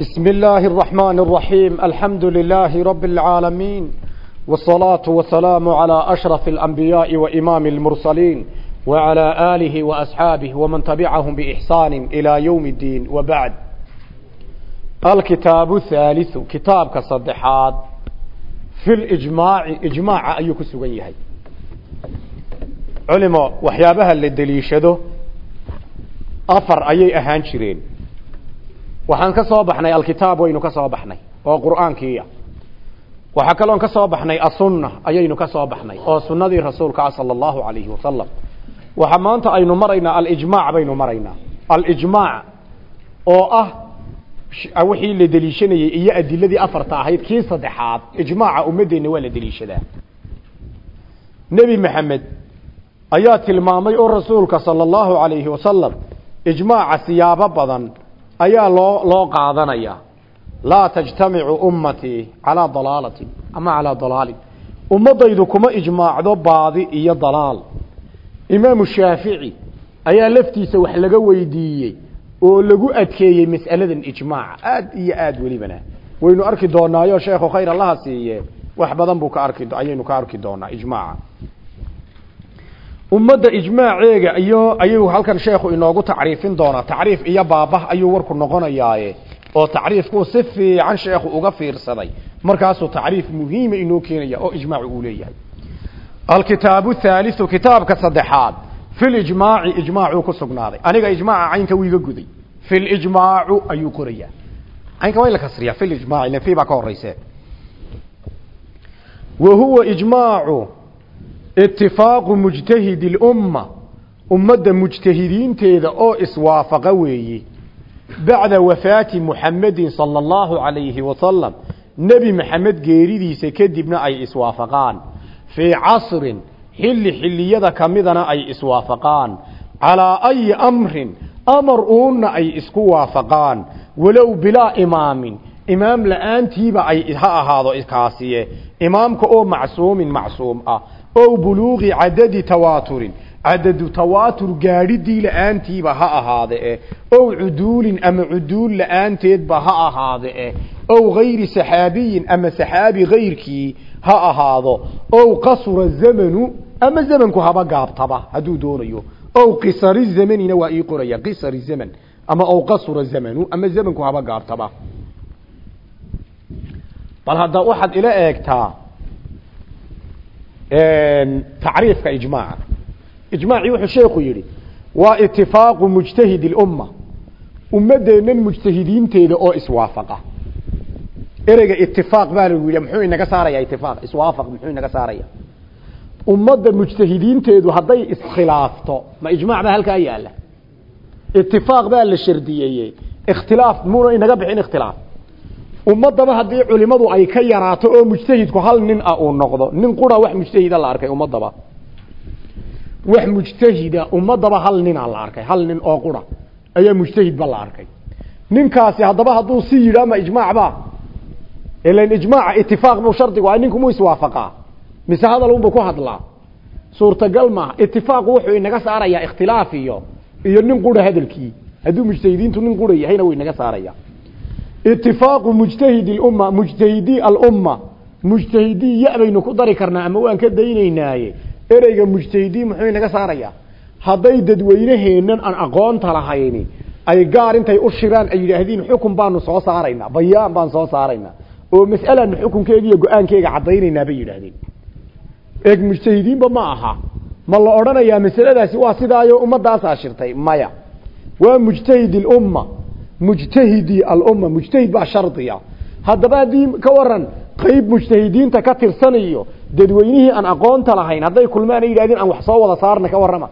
بسم الله الرحمن الرحيم الحمد لله رب العالمين والصلاة والسلام على أشرف الأنبياء وإمام المرسلين وعلى آله وأصحابه ومن تبعهم بإحسان إلى يوم الدين وبعد الكتاب الثالث كتاب كصدحات في الإجماع إجماع أيك سويه علماء وحيابها اللي دليشده أفر أي أهان شرين waxaan ka soo baxnay alkitaab waynu ka soo baxnay oo qur'aankiiya waxaa kaloon ka soo baxnay asunna ayaynu ka soo baxnay oo sunnadii rasuulka ah sala allahu calayhi wasalam waxa maanta aynu maraynaa alijmaac baynu maraynaa alijmaac oo ah wixii la deliishanayey iyo adiladii afarta ahayd kii saddexaad ijmaaca ummadeenna waa la deliishadaa. Nebi maxamed ayaa tilmaamay oo rasuulka sala allahu calayhi wasalam ijmaaca siyaabo badan ayaa loo loo qaadanaya. Laa tajtamicu ummatii calaa dalaalatin ama calaa dalaalin ummadaydu kuma ijmaacdo baadi iyo dalaal. Imaamu shaafici ayaa laftiisa wax laga weydiiyey oo lagu adkeeyey mas'aladan ijmaaca aad iyo aad welibana. Waynu arki doonaayo sheekhu khayr allaha siiye wax badan buu ka arki ayaynu ka arki doonaa ijmaaca ummadda ijmaaceega iyo ayuu halkan sheekhu inoogu tacriifin doonaa. Tacriif iyo baabah ayuu warku noqonayaaye oo tacriifkuu si fiican sheekhu uga fiirsaday. Markaasuu tacriif muhiima inoo keenaya oo ijmaacu uu leeyahay. Alkitaabu thaalithu kitaabka saddexaad. Fi lijmaaci ijmaacuu ku sugnaaday. Aniga ijmaaca caynka wiiga guday. Fi lijmaacu ayuu qorayaa caynka in la kasriyaa. Fi lijmaaci len fi baa ka horeyse wa huwa ijmaacu itifaaqu mujtahidi lumma ummadda mujtahidiinteeda oo iswaafaqa weeye bacda wafaati muxamedin sala allahu calayhi wasalam nebi maxamed geeridiisa kadibna ay iswaafaqaan fii casrin xilli xilliyada ka midana ay iswaafaqaan calaa ayi amrin amar uunna ay isku waafaqaan walow bilaa imaamin imaam la'aantiiba ay ha ahaado kaasiye imaamka oo macsuumin macsuum ah ow buluuqi cadadi tawaaturin cadadu tawaatur gaadhidii la'aantiiba ha ahaade e. Ow cuduulin ama cuduul la'aanteedba ha ahaade e. Ow gayri saxaabiyin ama saxaabi gayrkii ha ahaado. Ow qasura zamanu ama zamanku haba gaabtaba hadduu doonayo. Ow qisari zamanina waa ii qoraya qisari zaman. Ama ow qasura zamanu ama zamanku haba gaabtaba. Bal hadda waxaad ila tacriifka ijmaaca ijmaacii wuxuu sheeku yidhi waa itifaaqu mujtahidi lumma ummadeennan mujtahidiinteeda oo iswaafaqa. Ereyga itifaaq baa lagu yidhi muxuu inaga saaraya itifaaq iswaafaq muxuu inaga saaraya? Ummadda mujtahidiinteedu hadday iskhilaafto ma ijmaac baa halkaa yaalla itifaaq baa la shardiyeeye ikhtilaaf muuna inaga bixin ikhtilaaf ummadaba haddii culimadu ay ka yaraato oo mujtahidku hal nin ah uu noqdo nin qura wax mujtahida la arkay ummadaba wax mujtahida ummadaba hal ninaa la arkay hal nin oo qura ayaa mujtahidba la arkay. Ninkaasi haddaba hadduu si yidhi ama ijmaac ba ilan ijmaaca itifaaq buu shardigu ah ninkumuu iswaafaqaa mise hadal unbuu ku hadlaa? Suurtagal maaha itifaaqu wuxuu inaga saarayaa ikhtilaaf iyo iyo nin qura hadalkii. Hadduu mujtahidiintu nin qura yahayna wuu inaga saaraya itifaaqu mujtahidi lumma mujtahidii alumma. Mujtahidii ya baynu ku dari karnaa ama waan ka daynaynaaye ereyga mujtahidii muxuu inaga saarayaa. Hadday dadweyneheennan aan aqoonta lahayni ay gaar intay u shiraan ay yidhaahdiin xukun baanu soo saaraynaa. Bayaan baan soo saaraynaa. Oo mas'alaanu xukunkeega iyo go'aankeega caddaynaynaa bay yidhaahdeen. Eeg mujtahidiinba ma aha. Ma la odhanayaa masaladaasi waa sidaayo ummadaasaa shirtay maya. Waa mujtahidi lumma mujtahidi alumma mujtahid baa shardiya. Haddaba haddii ka waran qayb mujtahidiinta ka tirsanayo dadweynihii aan aqoonta lahayn hadday kulmaan ay yidhahdeen aan wax soo wada saarna ka warrama.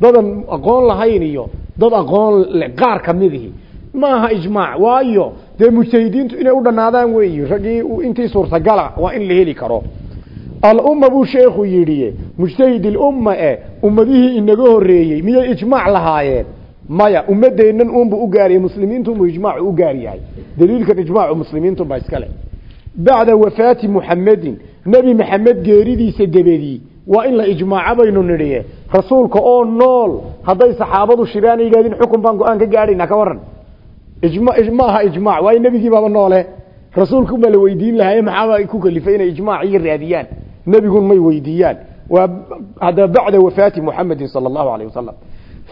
Dadan aqoon lahayn iyo dad aqoon le qaar kamidihi ma aha ijmaac waayo dee mujtahidiintu inay u dhanaadaan weeyi raggii intii suurtagala waa in la heli karo. Alumma buu sheekhu yidhi mujtahid ilumma e ummadihii inaga horeeyey miyay ijmaac lahaayeen maya ummadeennan uunbu u gaariyay muslimiintunbuu ijmaacu u gaar yahay daliilkan ijmaacu muslimiintunbaa iskale bacda wafaati muxamedin nebi maxamed geeridiisa debedii waa in la ijmaaco baynu rasuulka oo nool hadday saxaabadu shiraan yidhahdeen xukun baan go'aan ka gaadhaynaa ka waran maaha ijmaac waayo nebigii baaba noole. Rasuulku baa la weydiin lahaye maxaaba ku kalifay inay ijmaac iyo raadiyaan? Nebigun may weydiiyaan. Waa hadda bacda wafaati muxamedin sala allahu alayh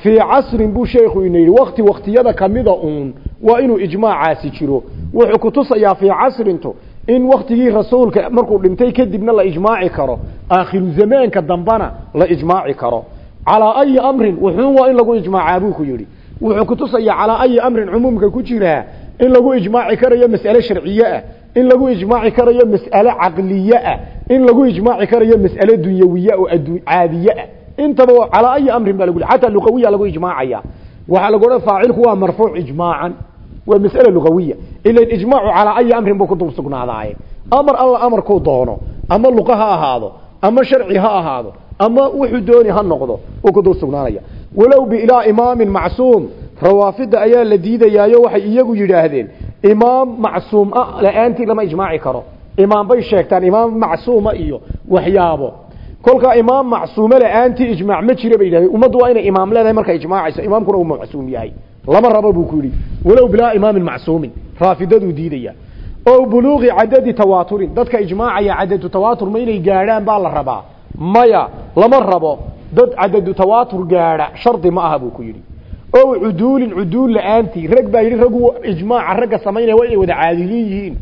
fii casrin buu sheekhu ina yidhi wakti waktiyada kamida uun waa inuu ijmaacaasi jiro wuxuu kutusayaa fii casrintu in waktigii rasuulka markuu dhintay kadibna la ijmaaci karo aakhiru zamaanka dambana la ijmaaci karo calaa ayi amrin wuxuun waa in lagu ijmaacaa buu ku yidhi wuxuu kutusayaa calaa ayi amrin cumuumka ku jiraa in lagu ijmaaci karayo mas'ale sharciye in lagu ijmaaci karayo mas'ale caqliye ah in lagu ijmaaci karayo mas'ale dunyawiye oo caadiye ah intaba calaa ayi amrin baa lagu xataa luqawiya lagu ijmaacaya. Waxaa lagu odhan faacilku waa marfuuc ijmaacan. Waa mas'ale luqawiya ila ijmaacu calaa ayi amrin buu ku dul sugnaadaaye amar alla amarkuu doono ama luqa ha ahaado ama sharci ha ahaado ama wuxuu dooni ha noqdo uu ku dul sugnaanaya walow biilaa imaamin macsuum rawaafida ayaa la diidayaayo waxay iyagu yidhaahdeen imaam macsuum ah la'aantii lama ijmaaci karo. Imaam bay sheegtaan imaam macsuuma iyo waxyaabo kolkaa imaam macsuume la'aantii ijmaac ma jira bay yidhahdeen. Ummaddu waa inay imaam leedahay markay ijmaacayso. Imaamkuna uu macsuum yahay. Lama rabo buu ku yidhi walow bilaa imaamin macsuumin. Raafidaduu diidaya. O buluuqi cadadi tawaaturin dadka ijmaacaya cadadu tawaatur ma inay gaadhaan baa la rabaa. Maya lama rabo. Dad cadadu tawaatur gaadha shardi ma aha buu ku yidhi. O cuduulin cuduul la'aantii. Rag baa yidhi ragu ijmaaca ragga samaynaya waa inay wada caadiliin yihiin.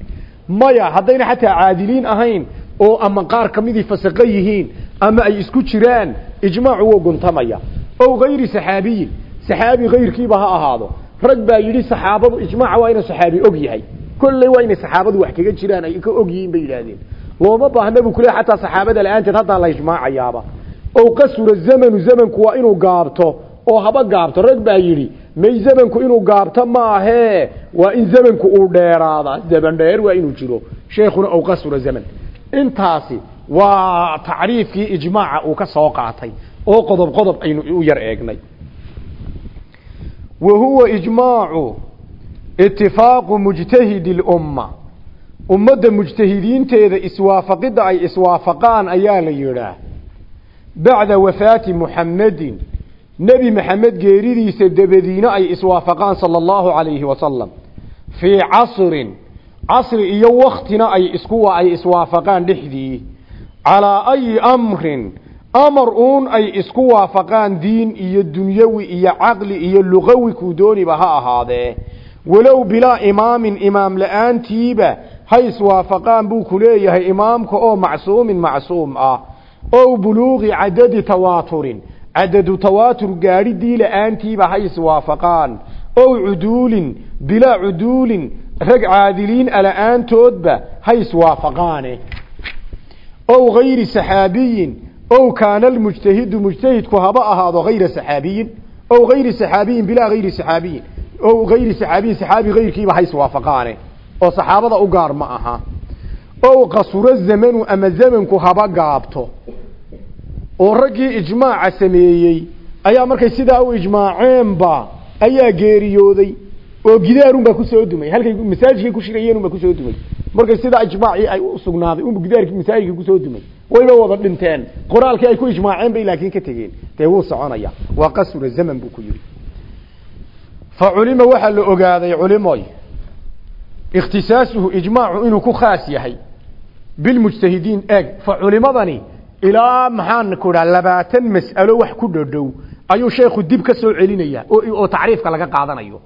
Maya haddayna xataa caadiliin ahayn oo ama qaar kamidii fasaqo yihiin ama ay isku jiraan ijmaacu wuu guntamaya. O gayri saxaabiyin saxaabi kayrkiiba ha ahaado. Rag baa yidhi saxaabadu ijmaaca waa inuu saxaabi og yahay. Kolley waa inay saxaabadu wax kaga jiraan ay ka og yihiin bay yidhaahdeen. Looma baahna buu kule xataa saxaabada la'aanteed haddaa la ijmaacayaaba. Ow qasura zamanu zamanku waa inuu gaabto oo haba gaabto. Rag baa yidhi may zamanku inuu gaabto maahee waa in zamanku uu dheeraada zaman dheer waa inuu jiro. Sheekhuna ow qasura zaman. Intaasi waa tacriifkii ijmaaca uu ka soo qaatay oo qodob qodob aynu u yar eegnay. Wa huwa ijmaacu itifaaqu mujtahidi lumma. Ummadda mujtahidiinteeda iswaafaqidda ay iswaafaqaan ayaa la yidhaah. Bacda wafaati muxamedin nebi maxamed geeridiisa dabadiina ay iswaafaqaan sala allahu calayhi wasalam fii casrin casri iyo waktina ay isku ay iswaafaqaan dhexdii calaa ayi amrin amar uun ay isku waafaqaan diin iyo dunyawi iyo caqli iyo luqawi kuu dooniba ha ahaadee walow bilaa imaamin imaam la'aantiiba ha iswaafaqaan buu ku leeyahay imaamka oo macsuumin macsuum ah. Ow buluuqi cadadi tawaaturin cadadu tawaatur gaadhidii la'aantiiba ha iswaafaqaan ow cuduulin bilaa cuduulin rag caadiliin a la'aantoodba ha iswaafaqaane ow gayri saxaabiyin ow kaana almujtahidu mujtahidku haba ahaado hayra saxaabiyin ow gayri saxaabiyin bilaa gayri saxaabiyin ow gayri saxaabiyin saxaabi gayrkiiba ha iswaafaqaane oo saxaabada u gaar ma aha ow qasuro zamanu ama zamanku haba gaabto oo raggii ijmaaca sameeyey ayaa markay sidaa u ijmaaceenba ayaa geeriyooday oo gidaarunbaa ku soo dumay. Halkay masaajidkay ku shirayeenunbaa ku soo dumay. Markay sidaa ijmaacii ay usugnaaday unba gidaarkii masaajidka ku soo dumay. Wayba wada dhinteen. Qoraalkii ay ku ijmaaceen bay laakiin ka tegeen. Dee wuu soconaya. Waa qasura zaman buu ku yidhi. Fa culima waxaa la ogaaday culimoy ikhtisaasuhu ijmaacu inuu ku khaas yahay. Bilmujtahidiin eeg. Fa culimadani ilaa maxaan ku dhaha labaatan mas'alo wax ku dhodhow ayuu sheekhu dib ka soo celinaya oo tacriifka laga qaadanayo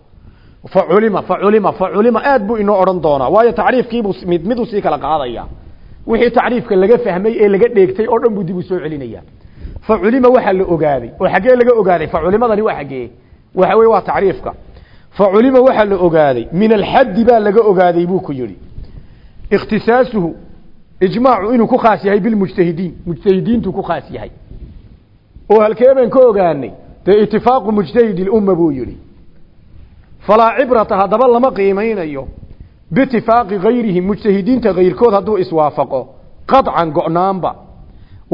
fa culima fa culima fa culima aad buu inoo odhan doonaa. Waayo tacriifkiibuu mid mid u sii kala qaadaya. Wixii tacriifka laga fahmay ee laga dheegtay oo dhan buu dib u soo celinaya fa culima waxaa la ogaaday. Oo xaggee laga ogaaday. Fa culimadani waa xaggee. Waxa weye waa tacriifka. Fa culima waxaa la ogaaday. Min alxaddi baa laga ogaaday buu ku yidhi. Ikhtisaasuhu ijmaacu inuu ku khaas yahay bilmujtahidiin. Mujtahidiintu ku khaas yahay. Oo halkee baan ka ogaanay? Dee itifaaqu mujtahidi lumma buu yidhi falaa cibrata haddaba lama qiimaynayo biitifaaqi gayrihim mujtahidiinta kayrkood hadduu iswaafaqo qaطcan go'naanba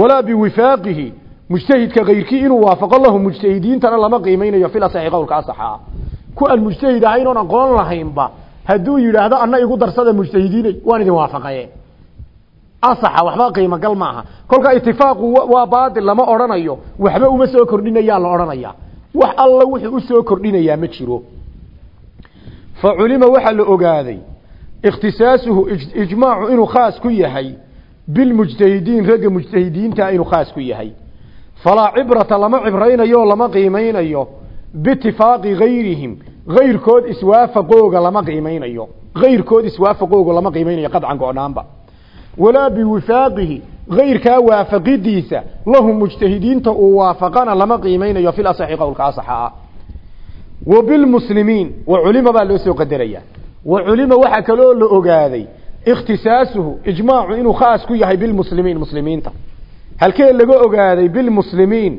walaa biwifaaqihi mujtahidka kayrkii inuu waafaqo lahu mujtahidiintana lama qiimaynayo fil asaxi qowlka asaxaa ku aan mujtahid ahayn oon aqoon lahaynba hadduu yidhaahdo anna igu darsada mujtahidiinay waan idin waafaqaye asaxa waxba qiimogal maaha kolka itifaaqu waa baatil lama odhanayo waxba uma soo kordhinayaa la odhanaya wax alla wuxuu u soo kordhinayaa ma jiro fa culima waxaa la ogaaday ikhtisaasuhu ijmaacu inuu khaas ku yahay bilmujtahidiin ragga mujtahidiinta inuu khaas ku yahay. Falaa cibrata lama cibraynayo oo lama qiimaynayo biitifaaqi gayrihim gayrkood iswaafaqooga lama qiimaynayo gayrkood iswaafaqooga lama qiimaynayo qadcan go-naanba walaa biwifaaqihi gayrkaa waafaqidiisa lahum mujtahidiinta uu waafaqana lama qiimaynayo fil asaxi qowlka asaxa ah wa bilmuslimiin wa culima baa loo soo qadaraya wa culima waxaa kaloo la ogaaday ikhtisaasuhu ijmaacu inuu khaas ku yahay bilmuslimiin muslimiinta. Halkee laga ogaaday bilmuslimiin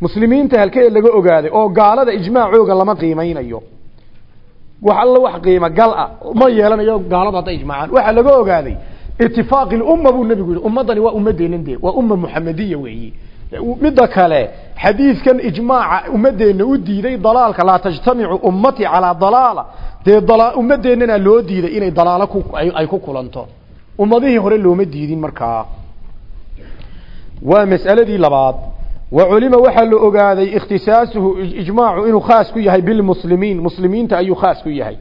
muslimiinta halkee laga ogaaday oo gaalada ijmaacooga lama qiimaynayo. Wax alla wax qiimo gal ah ma yeelanayo gaalada hadday ijmaacaan. Waxaa laga ogaaday itifaaqi lumma buu nebigu yihi ummaddani waa ummadeennan dee waa umma muxamediya weeyi midda kale xadiidkan ijmaaca ummadeenna u diiday dalaalka laa tajtamicu ummatii calaa dalaala. Dee ummadeennana loo diiday inay dalaalo ay ku kulanto. Ummadihii hore looma diidin markaa. Waa mas'aladii labaad. Wa culima waxaa la ogaaday ikhtisaasuhu ijmaacu inuu khaas ku yahay bilmuslimiin muslimiinta ayuu khaas ku yahay.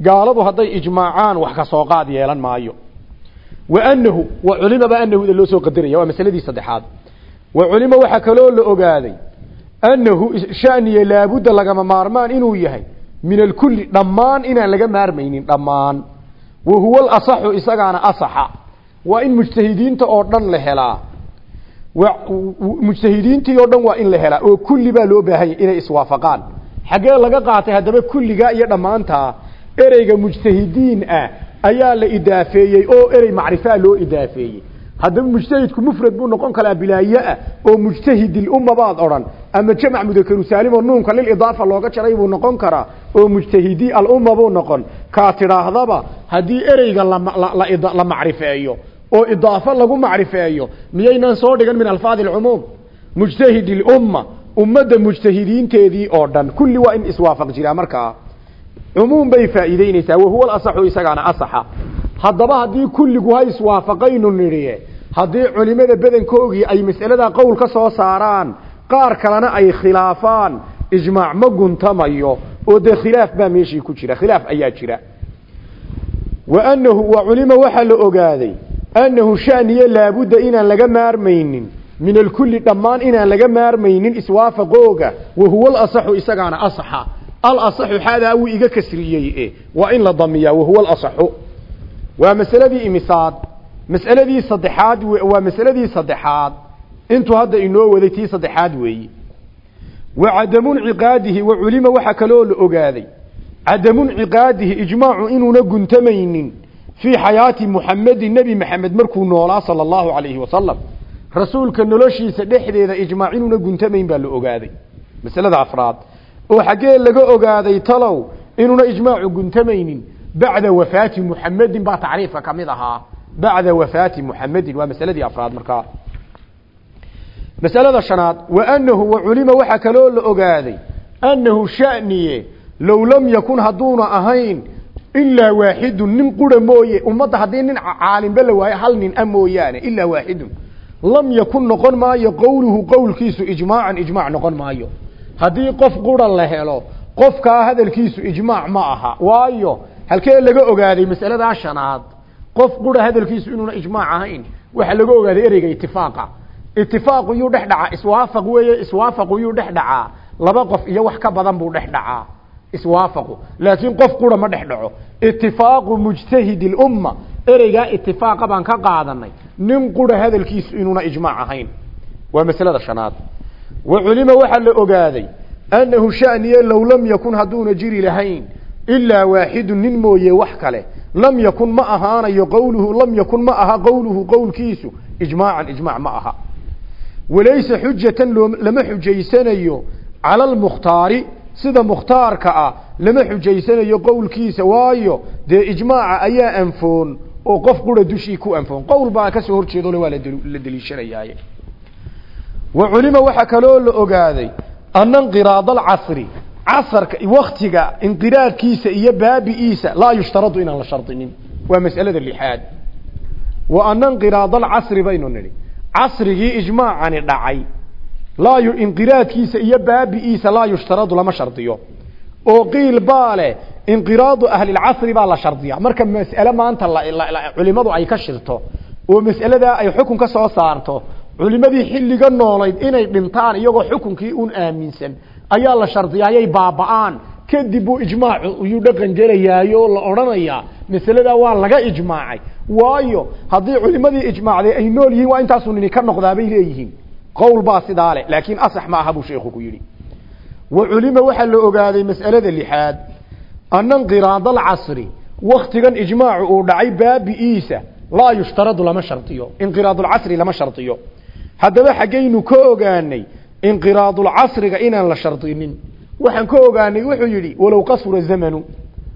Gaaladu hadday ijmaacaan wax ka soo qaad yeelan maayo. Wa anahu wa culimaba anahuda loo soo qadaraya waa masaladii saddexaad wa culima waxaa kaloo la ogaaday annahu shaniya laabudda lagama maarmaan inuu yahay min alkulli dhammaan inaan laga maarmaynin dhammaan. Wa huwa alasaxu isagaana asaxa. Waa in mujtahidiinta oo dhan la helaa. Mujtahidiintii oo dhan waa in la helaa. Oo kulli baa loo baahanya inay iswaafaqaan. Xaggee laga qaatay haddaba kulligaa iyo dhammaantaa ereyga mujtahidiin ah ayaa la idaafeeyey oo erey macrifaa loo idaafeeyey haddaba mujtahidku mufrad buu noqon karaa bilaaye-ah oo mujtahidilumma baad odhan ama jamac mudakaru saalim oo nuunka lilidaafa looga jaray buu noqon karaa oo mujtahidi alumma buu noqon. Kaa tidhaahdaba haddii ereyga la macrifeeyo oo idaafo lagu macrifeeyo miyaynan soo dhigan min alfaadi alcumuum? Mujtahid ilumma ummadda mujtahidiinteedii oo dhan kulli waa in iswaafaq jiraa markaa. Cumuum bay faa'iideyneysaa wahuwa alasaxu isagaana asaxa haddaba haddii kulligu ha iswaafaqaynu nidhiye haddii culimada bedankoogii ay mas'aladaa qowl ka soo saaraan qaar kalena ay khilaafaan ijmaac ma guntamayo oo dee khilaaf baa meeshii ku jira khilaaf ayaa jira. Wa anahu wa culima waxaa la ogaaday annahu shaniye laabudda inaan laga maarmaynin min alkulli dhammaan inaan laga maarmaynin iswaafaqooga wa huwa alasaxu isagaana asaxa. Alasaxu xaadaa wuu iga kasriyey e waa in la damiyaa wahuwa alasaxu waa masaladii imisaad. Mas'aladii saddexaad waa masaladii saddexaad. Intuu hadda inoo waday tii saddexaad weeyi. Wa cadamu nciqaadihi wa culima waxaa kaloo la ogaaday. Cadamu nciqaadihi ijmaacu inuuna guntamaynin. Fii xayaati muxamedin nebi maxamed markuu noolaa sala allahu calayhi wasalam rasuulka noloshiisa dhexdeeda ijmaac inuuna guntamayn baa la ogaaday. Masalada afraad. Oo xaggee laga ogaaday talow inuuna ijmaacu guntamaynin bacda wafaati muxamedin baa tacriifka ka mid ahaa bacda wafaati muxamedin waa masaladii afraad markaa masalada shanaad wa anahu wa culima waxaa kaloo la ogaaday annahu shaniye low lam yakun hadduuna ahayn ilaa waaxidun nin qura mooye ummadda haddii nin caalimba la waayo hal nin a mooyaane ilaa waaxidun lam yakun noqon maayo qowluhu qowlkiisu ijmaacan ijmaac noqon maayo haddii qof qura la helo qofkaa halkee laga ogaaday masaladaa shanaad qof qura hadalkiisu inuuna ijmaac ahayn waxaa laga ogaaday ereyga itifaaqa itifaaqu yuu dhex dhacaa iswaafaq weeye iswaafaqu yuu dhex dhacaa. Laba qof iyo wax ka badan buu dhex dhacaa. Iswaafaqu. Laakiin qof qura ma dhex dhaco. Itifaaqu mujtahidi lumma ereygaa itifaaqa baan ka qaadanay. Nin qura hadalkiisu inuuna ijmaac ahayn. Waa masalada shanaad. Wa culima waxaa la ogaaday annahu shaniye low lam yakun hadduuna jiri lahayn ilaa waaxidun nin mooye wax kale. Lam yakun ma ahaanayo qowluhu lam yakun ma aha qowluhu qowlkiisu. Ijmaacan ijmaac ma aha. Walaysa xujatan lama xujaysanayo cala almukhtaari sida mukhtaarka ah lama xujaysanayo qowlkiisa. Waayo dee ijmaaca ayaa anfoon oo qof qura dushii ku anfoon. Qowl baa ka soo horjeedole waa la deliishanayaaye. Wa culima waxaa kaloo la ogaaday ana inqiraad alcasri casarka waktiga inqiraadkiisa iyo baabi'iisa laa yushtaradu inaan la shardinin. Waa mas'alada lixaad wa ana inqiraad alcasri baynu nidhi. Casrigii ijmaacani dhacay. Laa inqiraadkiisa iyo baabi'iisa laa yushtaradu lama shardiyo. Oo qiil baa leh inqiraadu ahlilcasri baa la shardiya marka mas'ale maanta culimadu ay ka shirto oo mas'aladaa ay xukun ka soo saarto culimadii xilliga noolayd inay dhintaan iyagoo xukunkii un aaminsan ayaa la shardiyaayay baaba'aan. Kadib buu ijmaacu iyuu dhaqan gelayaayo la odhanayaa masaladaa waa laga ijmaacay. Waayo haddii culimadii ijmaacday ay nool yihiin waa intaasuu nini ka noqdaa bay leeyihiin. Qowl baa sidaa leh laakiin asax ma aha buu sheekhu ku yidhi. Wa culima waxaa la ogaaday mas'alada lixaad. Ana inqiraada alcasri waktigan ijmaacu uu dhacay baabi'iisa laa yushtaradu lama shardiyo inqiraadulcasri lama shardiyo haddaba xaggaynu ka ogaanay inqiraadulcasriga inaan la shardinin waxaan ka ogaanay wuxuu yidhi walow qasura zamanu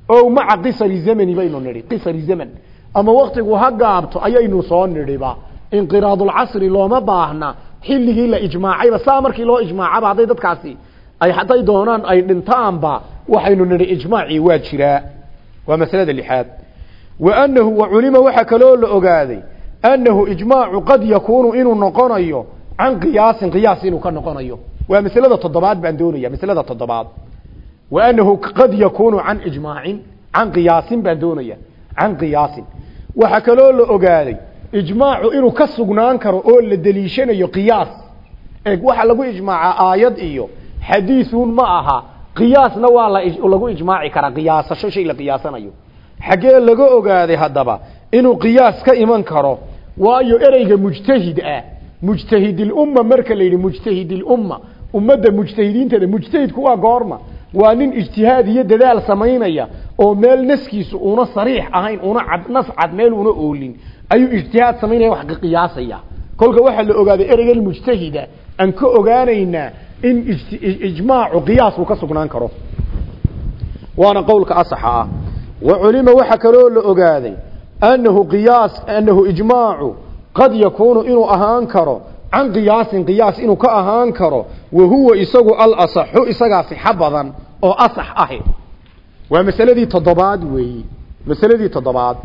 o maca qisari zamani baynu nidhi qisari zaman. Ama waktigu ha gaabto ayaynu soo nidhiba. Inqiraadulcasri looma baahna xilligii la ijmaacayba saa markii loo ijmaacaba hadday dadkaasi ay hadday doonaan ay dhintaanba waxaynu nidhi ijmaacii waa jiraa. Waa masalada lixaad. Wa anahu wa culima waxaa kaloo la ogaaday annahu ijmaacu qad yakuunu inuu noqonayo can qiyaasin qiyaas inuu ka noqonayo waa masalada toddobaad baan doonaya masalada toddobaad wa annahu qad yakuunu can ijmaacin can qiyaasin baan doonaya can qiyaasin waxaa kaloo la ogaaday ijmaacu inuu ka sugnaan karo oo la deliishanayo qiyaas eeg waxaa lagu ijmaacaa aayad iyo xadiisun ma aha qiyaasna waa lagu ijmaaci karaa qiyaasasho shay la qiyaasanayo xaggee laga ogaaday haddaba inuu qiyaas ka iman karo waayo ereyga mujtahid ah mujtahidilumma marka la yidhi mujtahidilumma ummadda mujtahidiinteeda mujtahidku waa goorma. Waa nin ijtihaad iyo dadaal samaynaya oo meel naskiisu una sariix ahayn una cad nas cad meel una oolin ayuu ijtihaad samaynaya wax qiyaasaya. Kolka waxaa la ogaaday ereygan mujtahida aan ka ogaanaynaa in ijmaacu qiyaasku ka sugnaan karo. Waana qowlka asaxa ah. Wa culima waxaa kaloo la ogaaday annahu qiyaas annahu ijmaacu qad yakuunu inuu ahaan karo can qiyaasin qiyaas inuu ka ahaan karo wa huwa isagu alasaxu isagaa sixo badan oo asax ahi. Waa masaladii toddobaad weeyi. Masaladii toddobaad.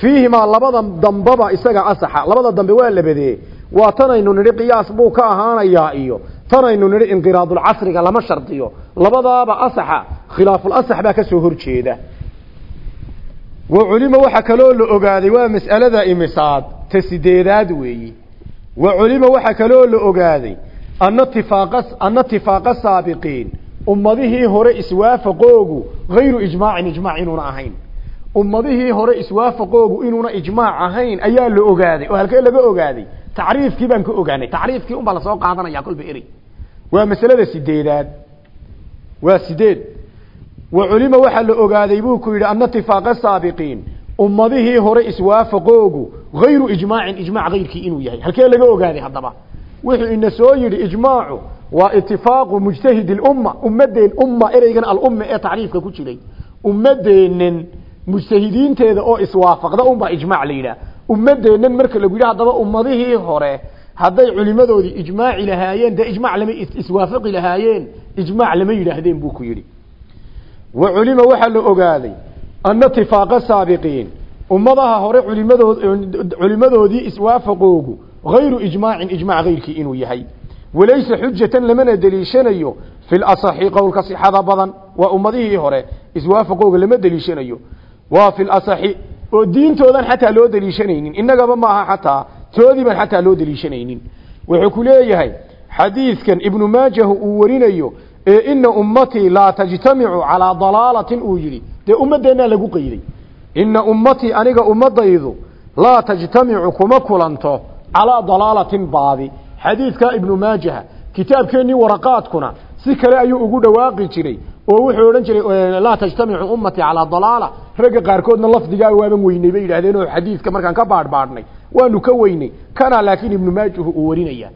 Fiihimaa labada dambeba isaga asaxa labada dambe waa labadee. Waa tanaynu nidhi qiyaas buu ka ahaanayaa iyo tanaynu nidhi inqiraadulcasriga lama shardiyo. Labadaaba asaxa khilaafulasax baa ka soo horjeeda wa culima waxaa kaloo la ogaaday waa mas'alada imisaad ta sideedaad weeyi. Wa culima waxaa kaloo la ogaaday ana tifaaqa ana tifaaqa saabiqiin ummadihii hore iswaafaqoogu hayru ijmaacin ijmaac inuuna ahayn. Ummadihii hore iswaafaqoogu inuuna ijmaac ahayn ayaa la ogaaday oo halkee laga ogaaday? Tacriifkii baan ka ogaanay. Tacriifkii unbaa la soo qaadanaya kolba erey waa masalada sideedaad. Waa sideed wa culima waxaa la ogaaday buu ku yidhi ana tifaaqa saabiqiin. Ummadihii hore iswaafaqoogu hayru ijmaacin ijmaac hayrkii inuu yahay. Halkee laga ogaaday haddaba? Wuxuu ina soo yidhi ijmaacu waa itifaaqu mujtahidi lumma ummadeen umma ereygan alumma ee tacriifka ku jiray. Ummadeennan mujtahidiinteeda oo iswaafaqda unbaa ijmaac la yidhaah marka lagu yidhi haddaba ummadihii hore hadday culimadoodii ijmaaci lahaayeen dee ijmac lama iswaafaqi lahaayeen ijmaac lama yidhaahdeen buu ku yidhi wa culima waxaa la ogaaday ana tifaaqa saabiqiin. Ummadaha hore culimadood culimadoodii iswaafaqoogu hayru ijmaacin ijmac hayrkii inuu yahay. Walaysa xujatan lamana deliishanayo fi lasaxi qowlka sixada badan. Waa ummadihii hore iswaafaqooga lama deliishanayo. Waa fi lasaxi oo diintoodan xataa loo deliishanaynin. Innagaba maaha xataa toodii baan xataa loo deliishanaynin. Wuxuu ku leeyahay xadiidkan ibnu maajahu uu warinayo ee ina ummatii laa tajtamicu calaa dalaalatin uu yidhi. Dee ummadeennaa lagu qeyday ina ummatii aniga ummadaydu laa tajtamicu kuma kulanto calaa dalaalatin baadi. Xadiidkaa ibnu maajaha kitaabkeennii waraqaadkuna si kale ayuu ugu dhawaaqi jiray oo wuxuu odhan jiray laa tajtamicu ummatii calaa dalaala. Ragga qaarkoodna lafdigaa waaban weynay bay yidhahdeen oo xadiidka markaan ka baadhbaadhnay waanu ka weynay. Kana laakiin ibnu maajahu uu warinaya.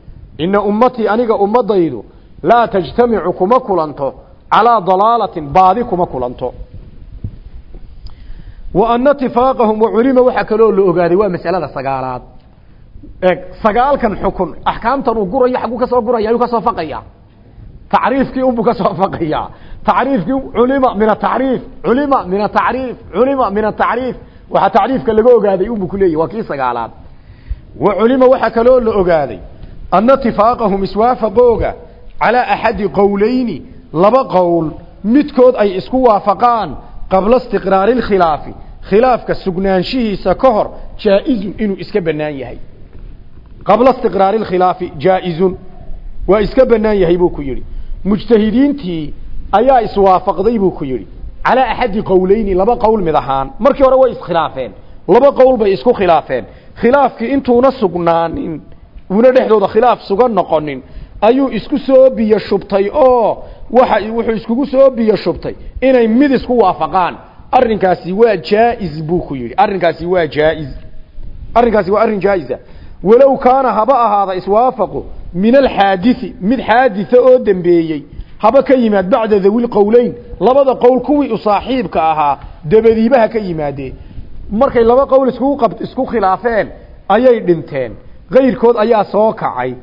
Ina ummatii aniga ummadaydu laa tajtamicu kuma kulanto calaa dalaalatin baadi kuma kulanto. Wa ana tifaaqahum wa culima waxaa kaloo la ogaaday waa mas'alada sagaalaad. Eeg sagaalkan xukun axkaamtan uu gurayo xagguu ka soo guraya ayuu ka soo faqaya. Tacriifkii unbuu ka soo faqaya. Tacriifkii culima min atacriif culima min atacriif culima min atacriif waxaa tacriifka laga ogaaday unbuu kuleeyahy waa kii sagaalaad. Wa culima waxaa kaloo la ogaaday ana tifaaqahum iswaafaqooga calaa axadi qowleyni laba qowl midkood ay isku waafaqaan qabla istiqraari اkhilaafi khilaafka sugnaanshihiisa ka hor jaa-izun inuu iska banaan yahay. Qabla istiqraari اkhilaafi jaa-izun. Waa iska banaan yahay buu ku yidhi. Mujtahidiintii ayaa iswaafaqday buu ku yidhi. Calaa axadi qowleyni laba qowl mid ahaan. Markii hore way iskhilaafeen laba qowl bay isku khilaafeen. Khilaafkii intuuna sugnaanin una dhexdooda khilaaf sugan noqonin ayuu isku soo biyo shubtay oo waxa wuxuu iskugu soo biyo shubtay inay mid isku waafaqaan. Arrinkaasi waa jaa-is buu ku yidhi. Arrinkaasi waa jaa-is arrinkaasi waa arrin jaa-isa walow kaana haba ahaada iswaafaqu min alxaadisi mid xaadisa oo dembeeyey haba ka yimaad bacda dawil qowleyn. Labada qowl kuwii u saaxiibka ahaa dabadiibaha ka yimaadee. Markay laba qowl isku isku khilaafeen ayay dhinteen. Kayrkood ayaa soo kacay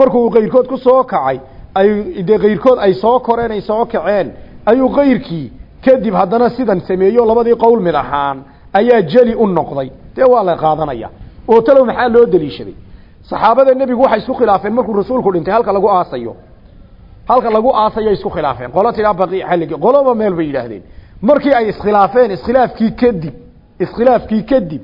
markuu kayrkood ku soo kacay ay dee ay soo koreen ay soo kaceen ayuu kayrkii kadib haddana sidan sameeyo labadii qowl mid ahaan ayaa jeli u noqday. Dee waa la qaadanaya. Oo talow maxaa loo daliishaday saxaabada nebigu waxay isku khilaafeen markuu rasuulku dhintay halka lagu aasayo. Halka lagu aasayo isku khilaafeen. Qolo tiraa baqi xalligi qoloba meel bay yidhaahdeen. Markii ay iskhilaafeen iskhilaafkii kadib iskhilaafkii kadib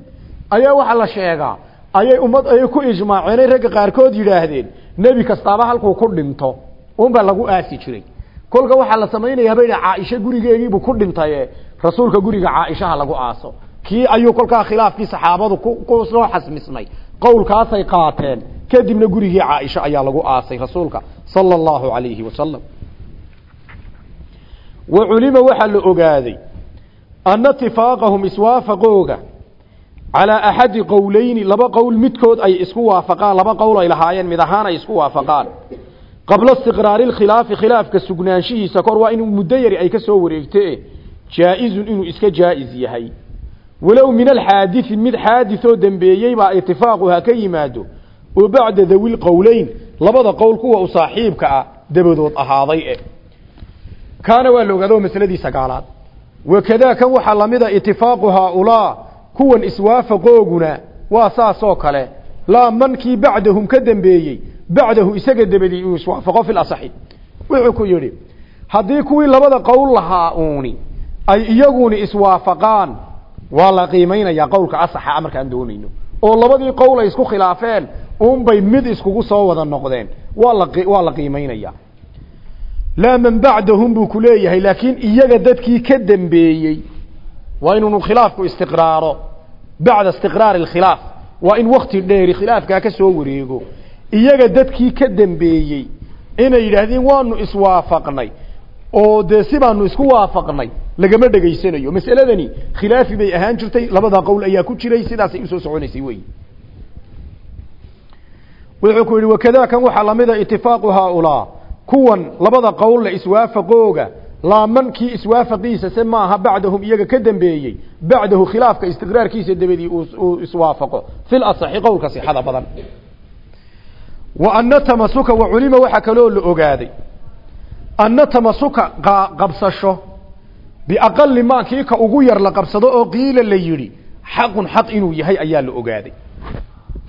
ayaa waxaa la sheegaa. Ayay ummad ayay ku ijmaaceenay ragga qaarkood yidhaahdeen nebi kastaaba halkuu ku dhinto unbaa lagu aasi jiray. Kolka waxaa la samaynayaa bay caaisha gurigeegiibuu ku dhintaye rasuulka guriga caaishaha lagu aaso. Kii ayuu kolkaa khilaafkii saxaabadu ku soo xasmisnay qowlkaasay qaateen kadibna gurigii caaisha ayaa lagu aasay rasuulka sala allahu alayhi wasalam wa culima waxaa la ogaaday ana itifaaqahum iswaafaqooga calaa axadi qowleyni laba qowl midkood ay isku waafaqaan laba qowl ay lahaayeen mid ahaan ay isku waafaqaan. Qabla istiqraari lkhilaafi khilaafka sugnaanshihiisa kor waa inuu muddo yari ay ka soo wareegte jaa-izun inuu iska jaa-is yahay. Walow min alxaadisi mid xaadisoo dembeeyey baa itifaaqu ha ka yimaado oo bacda dawil qowleyn labada qowl kuwa u saaxiibka ah dabadood ahaaday e kaana waa la masaladii sagaalaad. Wakadaa kan waxaa lamida itifaaqu haaulaa kuwan iswaafaqooguna waa saasoo kale. Laa mankii bacdahum ka dambeeyey. Bacdahu isaga dabadii uu iswaafaqo fi lasaxi wuxuu ku yidhi haddii kuwii labada qowl lahaa uuni ay iyaguni iswaafaqaan waa la qiimaynayaa qowlka asaxa markaan doonayno. Oo labadii qowl ay isku khilaafeen unbay mid iskugu soo wada noqdeen. Waa la waa la qiimaynaya laa man bacdahum buu ku leeyahay laakiin iyaga dadkii ka dambeeyey waa inuu khilaafku istiqraaro bacda istiqraari alkhilaaf. Waa in wakti dheeri khilaafkaa ka soo wareego. Iyaga dadkii ka dambeeyey inay waanu iswaafaqnay. Oo dee si baanu isku waafaqnay lagama dhegaysanayo mas'aladani khilaafi bay ahaan jirtay. Labada qowl ayaa ku jiray. Sidaasay u soo soconaysay wey wuxuu ku yidhi wakadaa kan waxaa lamida itifaaqu haaulaa. Kuwan labada qowl la iswaafaqooga laa mankii iswaafaqiisa se maaha bacdahum iyaga ka dambeeyey bacdahu khilaafka istiqraarkiisa dabadii uu iswaafaqo. Fil asaxi qowlka sixada badan. Wa ana tamasuka wa culima waxaa kaloo la ogaaday. Ana tamasuka qabsasho. Biaqali maa kii ka ugu yar la qabsado oo qiila la yidhi xaqun xaq inuu yahay ayaa la ogaaday.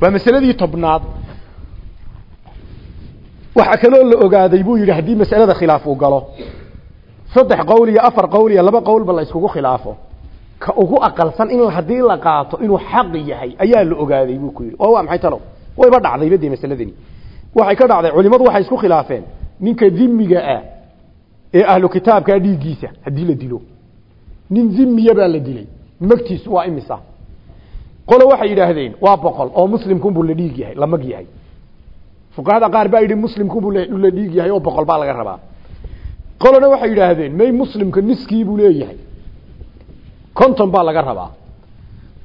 Waa masaladii tobnaad. Waxaa kaloo la ogaaday buu yidhi haddii masalada khilaaf uu galo saddex qowl iyo afar qowl iyo laba qowlba la iskugu khilaafo. Ka ugu aqalsan in haddii la qaato inuu xaq yahay ayaa la ogaaday buu ku yidhi. Oo waa maxay talow? Wayba dhacdayba dee masaladani waxay ka dhacday culimadu waxay isku khilaafeen. Ninka dimiga ah ee ahlu kitaabkaa dhiiggiisa haddii la dilo. Nin zimiya baa la dilay. Magtiisu waa imisa. Qole waxay yidhaahdeen waa boqol oo muslimkunbuu la dhiig yahay la mag yahay. Fuqahada qaar baa yidhi muslimkunbuu la dhiig yahay oo boqol baa laga rabaa qolona waxay yidhaahdeen may muslimka niskii buu leeyahay. Konton baa laga rabaa.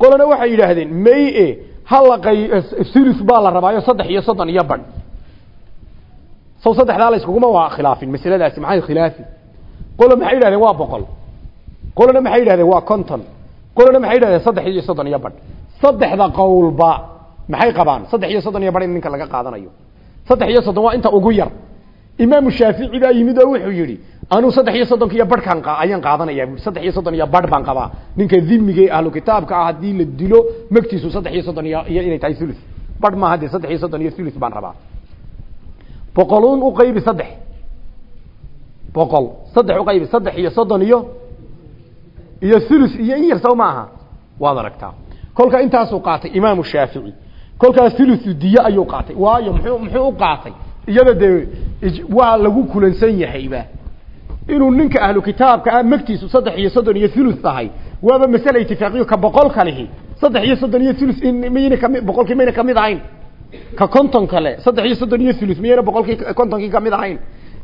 Qolona waxay yidhaahdeen may e halaqay thuluth baa la rabaayo saddex iyo soddon iyo badh. Saw saddexdaa la iskuguma waa khilaafin masaladaasi maxay khilaafi? Qolo maxay yidhahdeen waa boqol. Qolona maxay yidhahdeen waa konton. Qolona maxay yidhahdeen saddex iyo soddon iyo badh. Saddexda qowlba maxay qabaan? Saddex iyo soddon iyo badh in ninka laga qaadanayo. Saddex iyo soddon waa inta ugu yar imaamu shaafici baa yimid oo wuxuu yidhi anuu saddex iyo soddonka iyo badhkan ayaan qaadanaya iyo soddon baan qabaa. Ninka dhimiga ee ahlu kitaabka ah haddii la dilo magtiisu saddex iyo inay tahay thuluth. Badh maaha dee saddex iyo soddon baan rabaa. Boqoluun u qaybi saddex. Boqol. Saddex uqaybi saddex iyo soddon iyo iyo thulus iyo in yar saw waad aragtaa. Kolka intaasuu qaatay imaamu shaafici kolkaas thuluthu diye ayuu qaatay. Waayo muxuu muxuu u qaatay? Iyada dee waa lagu kulansan yahayba. Inuu ninka ahlu kitaabka ah magtiisu saddex iyo soddon iyo thuluth tahay waaba masale itifaaqiyo ka boqol kalihi saddex iyo soddon iyo thuluth mayna kami boqolkii mayna ka mid ahayn? Ka konton kale. Saddex iyo soddon iyo thuluth miyayna boqolkii kontonkii ka mid ahayn?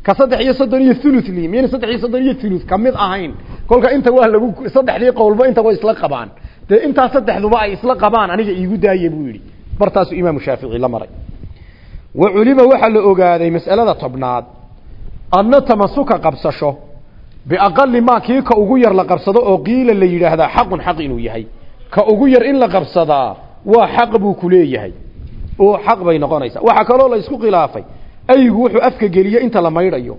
Ka saddex iyo soddon iyo thuluthli miyayna saddex iyo soddon iyo thuluth ka mid ahayn? Kolka inta waa lagu saddexdii qowlba inta way isla qabaan. Dee intaa saddexduba ay isla qabaan aniga iigu daaye buu yidhi. Bartaasuu imaamu shaafici la maray wa culima waxaa la ogaaday mas'alada tobnaad. Adna tamasuka qabsasho. Biaqali maa kii ka ugu yar la qabsado oo qiila la yidhaahdaa xaqun xaq inuu yahay. Ka ugu yar in la qabsadaa waa xaq buu ku leeyahay. Oo xaq bay noqonaysaa. Waxaa kaloo la isku khilaafay. Aygu wuxuu afka geliye inta la maydhayo.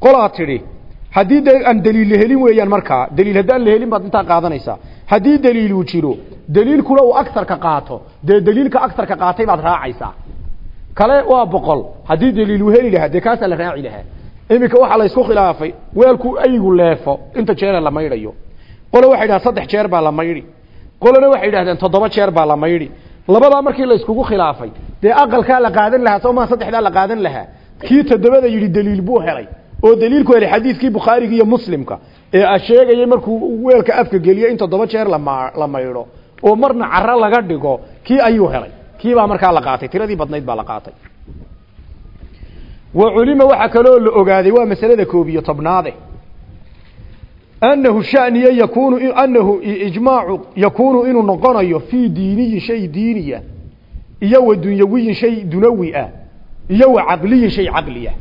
Qolaa tidhi haddii dee aan daliil la helin weeyaan markaa daliil haddaan la helin baad intaa qaadanaysaa. Haddii daliiluu jiro daliilkuna uu agtarka qaato. Dee daliilka agtarka qaatay baad raacaysaa kale waa boqol. Haddii daliiluu heli lahaa dee kaasaa la raaci lahaa iminka waxaa la isku khilaafay weelku aygu leefo inta jeere la maydhayo qole waxay dhahdeen saddex jeer baa la maydhi qolena waxay yidhahdeen toddoba jeer baa la maydhi labadaa markii la iskugu khilaafay dee aqalkaa la qaadan lahaa soo maa saddexdaa la qaadan lahaa? Kii toddobada yidhi daliil buu helay oo daliilku helay xadiidkii bukhaariga iyo muslimka ee sheegayay markuu weelka afka geliyo in toddoba jeer la maydho oo marna caro laga dhigo kii ayuu helay kii baa markaa la qaatay tiradii badnayd baa la qaatay. Wa culima waxaa kaloo la ogaaday waa masalada koob iyo tobnaade. Annahu shaniye yakunu annahu ijmaacu yakunu inuu noqonayo fii diiniyin shay diiniya iyo wa dunyawiyin shay dunawi ah iyo wa caqliyin shay caqliya.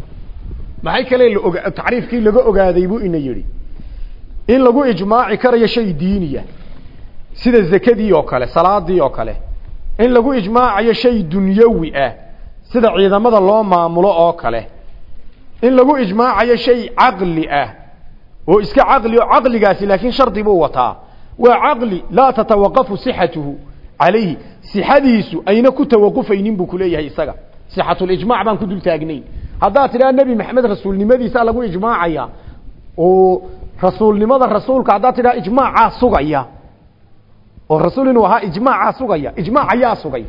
Maxay kale la oga tacriifkii laga ogaaday buu ina yidhi in lagu ijmaaci karayo shay diiniya sida zakadii oo kale salaadii oo kale in lagu ijmaacayo shay dunyawi ah sida ciidamada loo maamulo oo kale. In lagu ijmaacayo shay caqli ah oo iska caqli oo caqligaasi laakiin shardi buu wataa. Waa caqli laa tatawaqafu sixatuhu calayhi. Sixadiisu ayna ku tawaqufaynin buu kuleeyahay isaga. Sixatulijmaac baan ku dul taagnayn. Haddaad tidhaha nebi maxamed rasuulnimadiisaa lagu ijmaacaya oo rasuulnimada rasuulka haddaad tidhaha ijmaacaa sugaya oo rasuul inuu ahaa ijmaacaa sugaya ijmaac ayaa sugay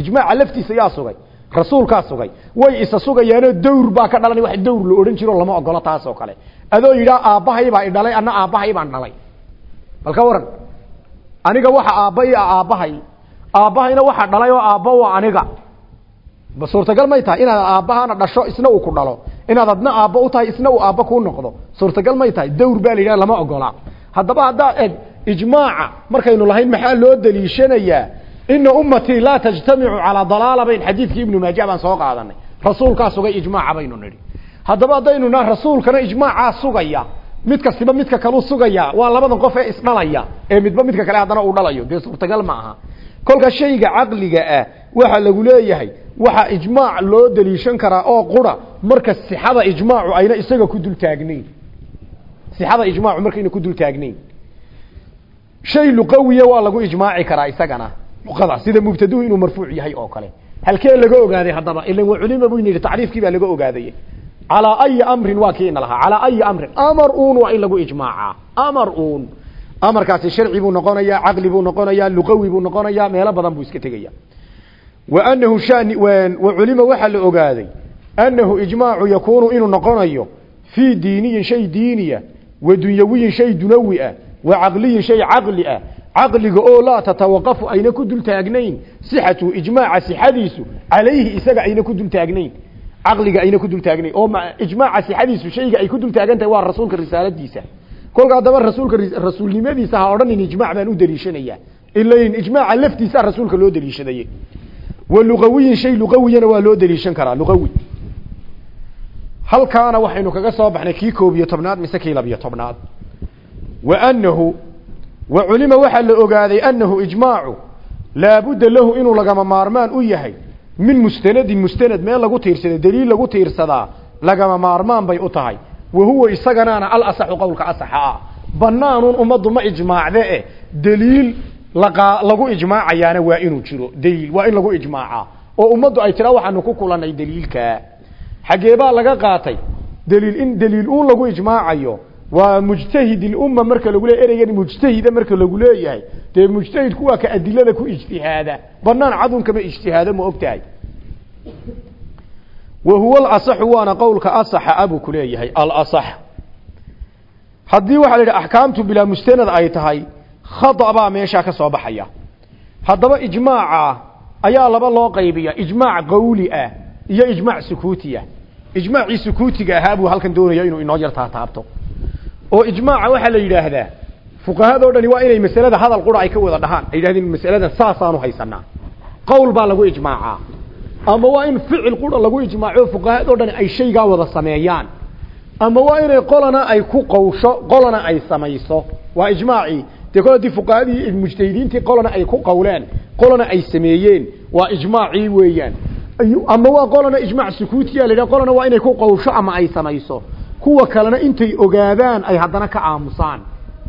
ijmaaca laftiisa yaa sugay rasuulkaa sugay. Way isa sugayaanoo dawr baa ka dhalanay wax dawr la odhan jiro lama ogolo taas oo kale. Adoo yidhaha aabbahay baa i dhalay anna aabbahay baan dhalay. Bal waran aniga waxa aabba i aabbahay aabbahayna waxa dhalay oo aabba waa aniga. Ba suurtagal may tahay inaad aabbahana dhasho isna uu ku dhalo. Inaad adna aabba u tahay isna uu aabba kuu noqdo. Suurtagal may tahay dawr baa la yidhaha lama ogola haddaba haddaad eg ijmaaca. Markaynu lahayn maxaa loo daliishanayaa ina ummatii laa tajtamicu calaa dalaala bayn xadiidkii ibnu maaja baan soo qaadanay. Rasuulkaa sugay ijmaaca baynu nidhi. Haddaba haddaynu naa rasuulkana ijmaacaa sugaya. Mid kastiba midka kaluu sugaya. Waa labadan qof ee isdhalaya. Ee midba midka kale haddana uu dhalayo. Dee suurtagal ma aha. Kolka shayga caqliga ah waxaa lagu leeyahay waxaa ijmaac loo daliishan karaa oo qura. Marka sixada ijmaacu ayna isaga ku dul taagnayn. Sixada ijmaacu markayna ku dul taagnayn shay luqawiya waa lagu ijmaaci karaa isagana. Luqada sida mubtaduhu inuu marfuuc yahay oo kale. Halkee laga ogaaday haddaba? Ilan wa culima buu yidhi tacriifkii laga ogaaday. Calaa ayi amrin waa kii ina lahaa calaa amrin. Amar uun waa in lagu ijmaacaa amar uun. Amarkaasi sharci buu noqonayaa caqli buu noqonayaa luqawi buu noqonayaa meelo badan buu iska tegaya wa anahu shani wa culima waxaa la ogaaday annahu ijmaacu yakuunu inuu noqonayo fii diiniyin shay diiniya wa dunyawiyin shay dunawi ah shay caqli ah. Caqliga oo laa tatawaqafu ayna ku dul taagnayn. Sixatu ijmaaca sixadiisu calayhi isaga ayna ku dul taagnayn. Caqliga ayna ku dul taagnayn. Oo ijmaaca sixadiisu shayga ay ku dul waa rasuulka risaaladiisa. Kolka haddaba rasuulka rasuulnimadiisa ha odhanin ijmaac baan u daliishanayaa ilain ijmaaca laftiisa rasuulka loo daliishadaye wa luqawiyin shay luqawiyana waa loo daliishan karaa luqawi. Halkaana waxaynu kaga soo baxnay kii koob iyo mise kii labiyo tobnaad annahu ijmaacu laabudda lahu inuu lagama maarmaan u yahay. Min mustanadin mustanad meel lagu tiirsada daliil lagu tiirsadaa lagama maarmaan bay u tahay. Wa huwa isaganaana alasaxu qowlka asaxa ah. Banaanun ummaddu ma ijmaacde eh. Daliil laqa lagu ijmaacayaana waa inuu jiro. Daliil waa in lagu ijmaacaa oo ummaddu ay tiraa waxaanu ku kulannay daliilkaa xaggee baa laga qaatay? Daliil in daliil uun lagu ijmaacayo waa mujtahid ilumma marka lagu leeyahy ereygan mujtahida marka lagu leeyahay. Dee mujtahidku waa ka adilada ku ijtihaada. Banaan cadun kama ijtihaado ma ogtahay. Wa huwa alasaxu waana qowlka asaxa abuu ku leeyahay alasax. Haddii waxaa la yidhi axkaamtu bilaa mustanad ay tahay khada baa meeshaa ka soo baxaya. Haddaba ijmaaca ayaa laba loo qaybiya ijmaac qawli ah iyo ijmaac sukuuti ah ijmaacii sukuutiga ahaa buu halkan doonaya inuu inoo yar taataabto oo ijmaaca waxaa la yidhaahdaa fuqahadoo dhani waa inay masalada hadal qura ay ka wada dhahaan ay yidhahdeen masaladan saasaanu haysanaa qowl baa lagu ijmaacaa. Ama waa in ficil qura lagu ijmaaco fuqahadoo dhani ay shaygaa wada sameeyaan. Ama waa inay qolana ay ku qawsho qolana ay samayso. Waa ijmaacii dee kol haddii fuqahadii mujtahidiintii qolana ay ku qawleen qolana ay sameeyeen waa ijmaacii weeyaan. Ama waa qolana ijmaac sukuutiya la yidhaha qolana waa inay ku qawsho ama ay samayso kuwa kalena intay ogaadaan ay haddana ka aamusaan.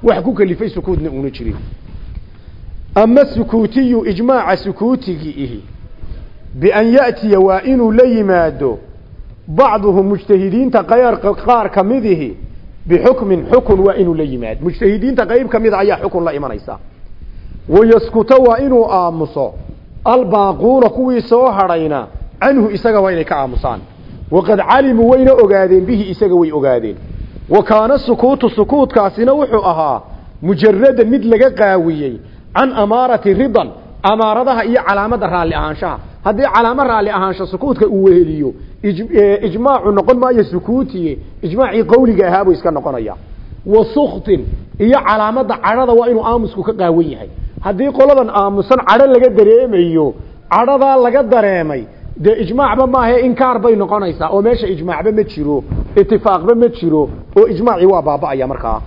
Wax ku kalifay sukuutna una jirin. Ama sukuutiyu ijmaaca sukuutigii ihi bian ya'tiya waa inuu la yimaado bacduhum mujtahidiinta qaar ka midihi bixukmin xukun waa inuu la yimaado. Mujtahidiinta qayb ka mida ayaa xukun la imanaysa. Wayaskuta waa inuu aamuso albaaquuna kuwii soo hadhayna canhu isaga waa inay ka aamusaan waqad calimuu wayna ogaadeen bihi isaga way ogaadeen wa kaana sukuutu sukuutkaasina wuxuu ahaa mujaradan mid laga qaawiyey can amaarati ridan amaaradaha iyo calaamada raalli ahaanshaha haddii calaamo raalli ahaansha sukuutka uu weheliyo ijmaacu noqon maayo sukuutiye ijmaacii qawliga ahaabuu iska noqonaya wa suktin iyo calaamada cadhada waa inuu aamusku ka qaawan yahay haddii qoladan aamusan cadho laga dareemayo cadhadaa laga dareemay dee ijmaacba maahae inkaar bay noqonaysaa. Oo meesha ijmaacba ma jiro itifaaqba ma jiro oo ijmaacii waa baaba'aya markaa.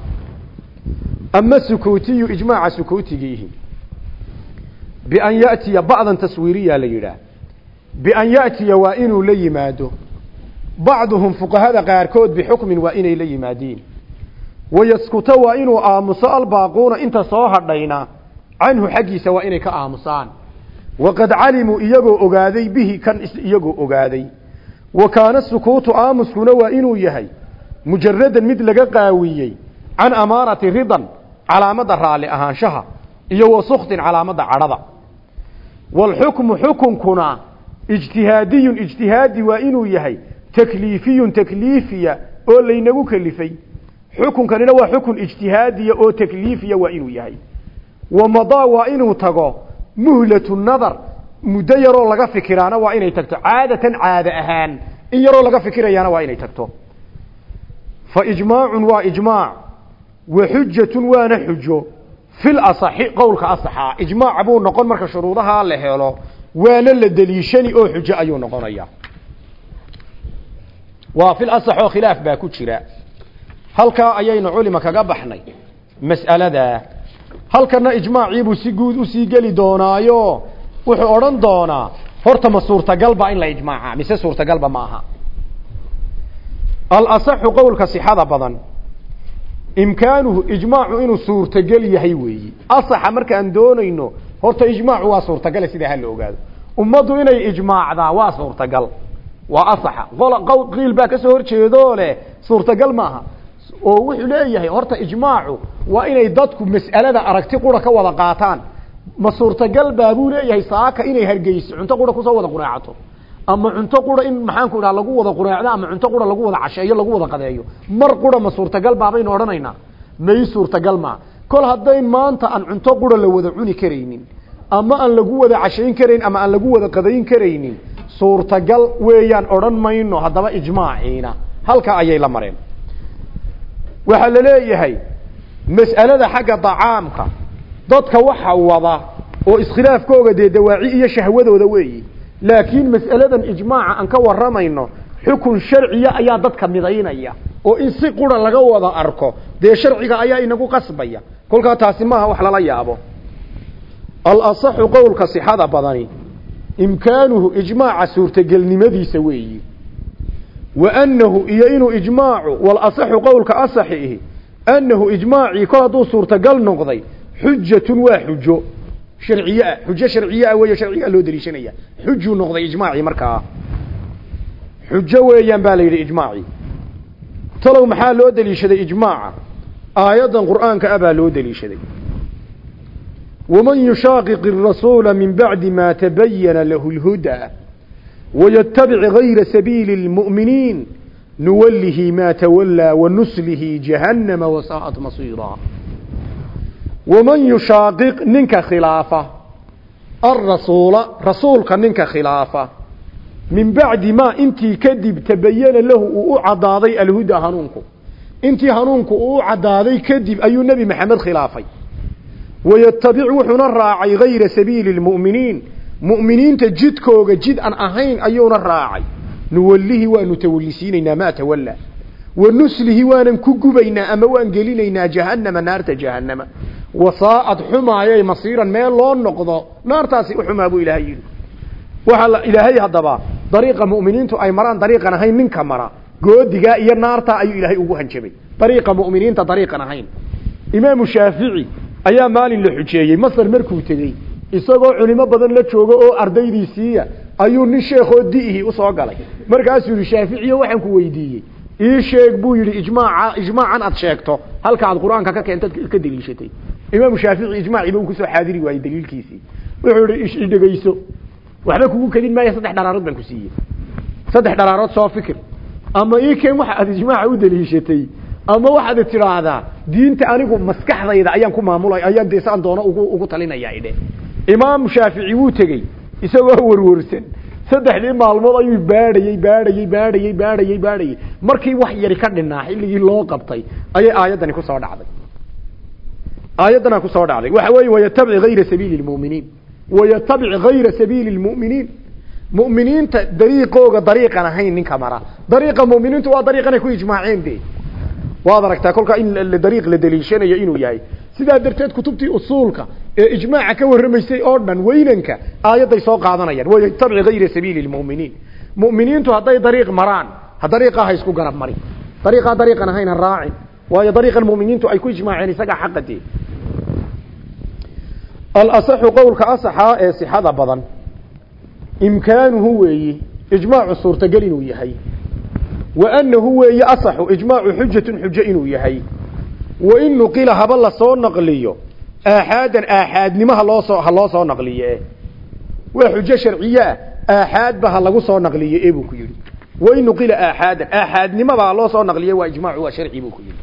Ama sukuutiyu ijmaaca sukuutigiihi. Bian yatiya bacdan taswiiriya la yidhaah. Bian ya'tiya waa inuu la yimaado. Bacduhum fuqahada qaarkood bixukmin waa inay la yimaadiin wayaskuta waa inuu aamuso albaaquuna inta soo hadhayna canhu xaggiisa waa inay ka aamusaan waqad calimuu iyagoo ogaaday bihi kan iyagoo ogaaday wa kaana sukuutu aamuskuna waa inuu yahay mujaradan mid laga qaawiyey can amaarati ridan calaamada raalli ahaanshaha iyo wa suktin calaamada cadhada waalxukmu xukunkuna ijtihaadiyun ijtihaadi waa inuu yahay takliifiyun takliifiya oo laynagu kelifay xukunkanina waa xukun ijtihaadiya oo takliifiya waa inuu yahay wamadaa waa inuu tago muhlatu nadar muddo yaroo laga fikiraana waa inay tagto. Caadatan caade ahaan in yaroo laga fikirayaana waa inay tagto. Fa ijmaacun waa ijmaac wa xujatun waana xujo. Fil asaxi qowlka asaxa ijmaac buu noqon marka shuruudahaa la helo waana la deliishani oo xujo ayuu noqonaya waa fil asax oo khilaaf ku jira. Halkaa ayaynu culima kaga baxnay mas'aladaa halkana ijmaaciibuu si guud u sii geli doonaayo. Wuxuu odhan doonaa horta ma suurtagalba in la ijmaaca mise suurtagalba ma aha. Alasaxu qowlka sixada badan imkaanuhu ijmaacu inuu suurtagel yahay weeyi. Asaxa markaan doonayno horta ijmaacu waa suurtagale sidaa hala ogaado. Ummaddu inay ijmaacdaa waa suurtagal. Waa asaxa. Qiil baa ka soo horjeedoo leh suurtagal maaha oo wuxuu leeyahay horta ijmaacu waa inay dadku mas'alada aragti qura ka wada qaataan. Ma suurtagal baa buu leeyahay saaka inay hargeyso cunto qura ku soo wada quraacato ama cunto qura in maxaanku idhaha lagu wada quraacdo ama cunto qura lagu wada casheeyo lagu wada qadeeyo. Mar qura ma suurtagal baa baynu odhanaynaa may suurtagal maa kol haddayn maanta aan cunto qura la wada cuni karaynin ama aan lagu wada cashayn karayn ama aan lagu wada qadayn karaynin suurtagal weeyaan odhan mayno haddaba ijmaaciina halkaa ayay la mareen waxaa la leeyahay mas'alada xagga dacaamka dadka waxa wada oo iskhilaafkooga dee dawaaci iyo shahwadooda weeyi. Laakiin mas'aladan ijmaaca aan ka waramayno xukun sharciya ayaa dadka midaynaya. Oo in si qura laga wada arko dee sharciga ayaa inagu qasbaya. Kolkaa taasi maaha wax lala yaabo. Alasaxu qowlka sixada badani imkaanuhu ijmaaca suurtagelnimadiisa weeyi wa annahu iyo inuu ijmaacu walasaxu qowlka asaxi ihi annahu ijmaacii kol hadduu suurtagal noqday xujatun waa xujo sharciye ah xujo sharciye ah weeye sharcigaa loo daliishanaya xujuu noqday ijmaacii markaa xujo weeyaan baa la yidhi ijmaacii talow maxaa loo deliishaday ijmaaca aayaddan qur'aanka ah baa loo deliishaday waman yushaaqiq arasuula min bacdi maa tabayana lahu lhudaa wayatabic gayra sabiili lmu'miniin nuwallihi maa tawallaa wanuslihi jahannama wasaa'at masiiraa waman yushaaqiq ninka khilaafa alrasuula rasuulka ninka khilaafa min bacdi maa intii kadib tabayana lahu uu u cadaaday alhuda hanuunku intii hanuunku uu mu'miniinta jidkooga jid aan ahayn ayuuna raacay. Nuwallihi waanu tawallisiinaynaa maa tawallaa wa nuslihi waanan ku gubaynaa ama waan gelinaynaa jahannama naarta jahannama. Wasaa'ad xumaayay masiiran meel loo noqdo naartaasi u xumaa buu ilaahay yidhi. Waxaa ilaahay haddaba dariiqa mu'miniintu ay maraan dariiqan ahayn ninka mara. Goodigaa iyo naartaa ayuu ilaahay ugu hanjabay. Dariiqa mu'miniinta dariiqan ahayn. Imaamu shaafici ayaa maalin la xujeeyey masar markuu tegey isagoo culimo badan la joogo oo ardaydiisiiya ayuu nin sheekoo di'ihii u soo galay. Markaasuu yihi shaaficiyo waxaan ku weydiiyey. Ii sheeg buu yidhi ijmaaca ijmaacan aad sheegto halka aad qur'aanka ka keentad ka deliishatay imaamu shaafici ijmaaciiba uu ku soo xaadiri waayey daliilkiisii. Wuxuu yihi idhegeyso waxba kugu kedin maayo saddex dharaarood baan ku siiyey. Saddex dharaarood soo fikir. Ama ii keen waxa aad ijmaaca u daliishatay ama waxaad tidhaahdaa diinta anigu maskaxdayda ayaan ku maamulay ayaan dee doono ugu ugu idhe imaam shaafici wuu tegey isagoo warwarsan. Saddexdii maalmood ayuu baadhayey baadhayey baadhayey baadhayey baadhayey markii wax yari ka dhinaa xilligii loo qabtay ayay aayaddani ku soo dhacday. Aayaddanaa ku soo dhacday. Waxa weeye wayatabic gayra sabiili lmu'miniin wayatabic gayra sabiili lmu'miniin mu'miniinta dariiqooga dariiqan ahayn ninka mara. Dariiqa mu'miniintu waa dariiqanay ku ijmaaceen de waad aragtaa kolkaa in dariiq la daliishanayo inuu yahay sidaa darteed kutubtii usuulka ee ijmaaca ka warramaysay oo dhan weynanka aayadday soo qaadanayaan. Wayatabic gayra sabiili lmu'miniin mu'miniintu hadday dariiq maraan ha dariiqaa ha isku garab marin. Dariiqaa dariiqan ahayn ha waayo dariiqan mu'miniintu ay ku ijmaaceen isagaa xaqadee alasaxu qowlka asaxaa ee sixada badan imkaanuhu weeyi ijmaacu suurtagal inuu yahay. Wa annahu weeye asaxu ijmaacu xujatun xujo inuu yahay wa in nuqila haba la soo naqliyo aaxaadan aaxaadnimo haloosoo ha loo soo naqliye waa xujo sharciye ah aaxaadba ha lagu soo naqliye e buu ku yidhi wa in nuqila aaxaadan aaxaadnimaba ha loo soo naqliye waa ijmaacu waa sharci buu ku yidhi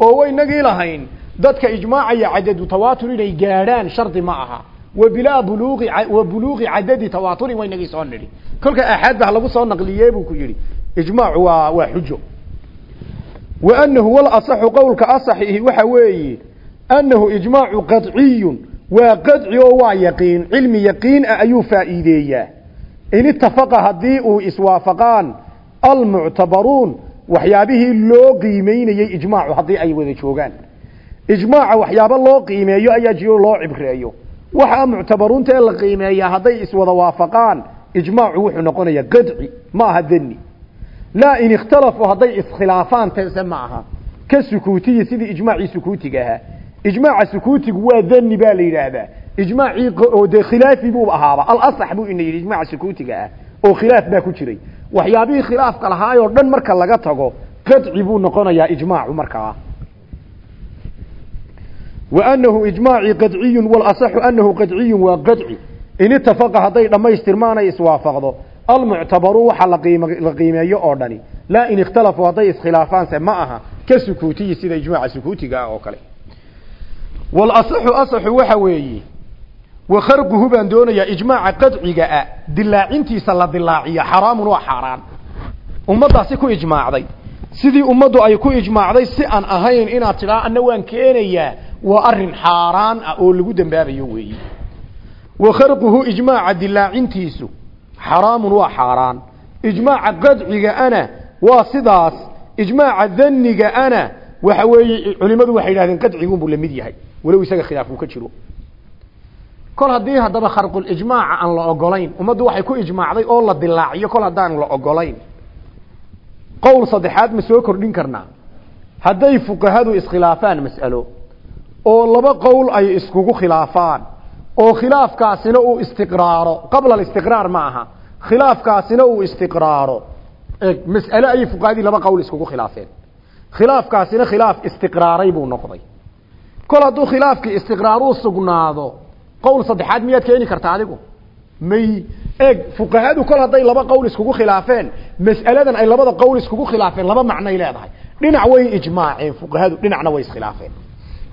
oo waynagii lahayn dadka ijmaacaya cadadu tawaatur inay gaadhaan shardi ma aha wa bilaa buluuqi wa buluuqi cadadi tawaaturin waynagii soo nidhi kolka aaxaadba ha lagu soo naqliye buu ku yidhi waa xujo wa annahu wal asaxu qowlka asaxihi waxa weeye annahu ijmaacu qadciyun waa qadci oo waa yaqiin cilmi yaqiin ah ayuu faa'iideeyaa in itafaqa haddii uu iswaafaqaan almuctabaruun waxyaabihii loo qiimeynayey ijmaacu haddii ay wada joogaan ijmaaca waxyaabo loo qiimeeyo ayaa jiro loo cibreeyo waxaa muctabaruunta ee la qiimeeyaa hadday iswada waafaqaan ijmaacu wuxuu noqonayaa qadci ma aha dani laa in ikhtalafuu hadday iskhilaafaan tese ma aha. Ka sukuutiyi sidii ijmaacii sukuutiga ahaa. Ijmaaca sukuutigu waa dani baa la yidhaahdaa. Ijmaacii oo dee khilaafi buu ahaaba. Alasax buu ina yidhi ijmaaca sukuutiga ah oo khilaaf baa ku jiray. Waxyaabihii khilaafka lahaayoo dhan tago qadci buu noqonayaa ijmaacu markaa anahu ijmaacii qadciyun walasaxu anahu qadciyun waa qadci. In itafaqa hadday dhammaystirmaanay iswaafaqdo almuctabaru waxa la qiimeeyo oo dhani. Laa in ikhtalafuu hadday iskhilaafaanse ma aha ka sukuutiyi sida ijmaaca sukuutiga ah oo kale. Walasaxu asaxu waxa weeye wa kharquhu baan doonayaa ijmaaca qadciga ah dilaacintiisa la dilaaciyo xaraamun waa xaaraan. Ummaddaasi ku ijmaacday sidii ummaddu ay ku ijmaacday si aan ahayn inaad tidhaa anna waan keenayaa waa arrin xaaraan ah oo lagu dembaabayo weeye wa kharquhu ijmaaca xaraamun waa xaaraan. Ijmaaca qadciga ana waa sidaas. Ijmaaca daniga ana waxa weeye culimadu waxay yidhahdeen qadcigunbuu la mid yahay. Walow isaga khilaaf uu ka jiro. Kol haddii haddaba kharqulijmaaca aan la ogolayn ummaddu waxay ku ijmaacday oo la dilaaciyo kol haddaan la ogolayn qowl saddexaad ma soo kordhin karnaa. Hadday fuqahadu iskhilaafaan mas'alo oo laba qowl ay iskugu khilaafaan oo khilaafkaasina uu istiqraaro. Qabla alistiqraar ma aha. Khilaafkaasina uu istiqraaro. Mas'ale ayay fuqahadii laba qowl iskugu khilaafeen. Khilaafkaasina khilaaf istiqraaray buu noqday. Kol hadduu khilaafkii istiqraaruu sugnaado qowl saddexaad miyaad keeni karta adigu? May. Eeg fuqahadu kol hadday laba qowl iskugu khilaafeen mas'aladan ay labada qowl iskugu khilaafeen laba macnay leedahay. Dhinac way ijmaaceen fuqahadu dhinacna way iskhilaafeen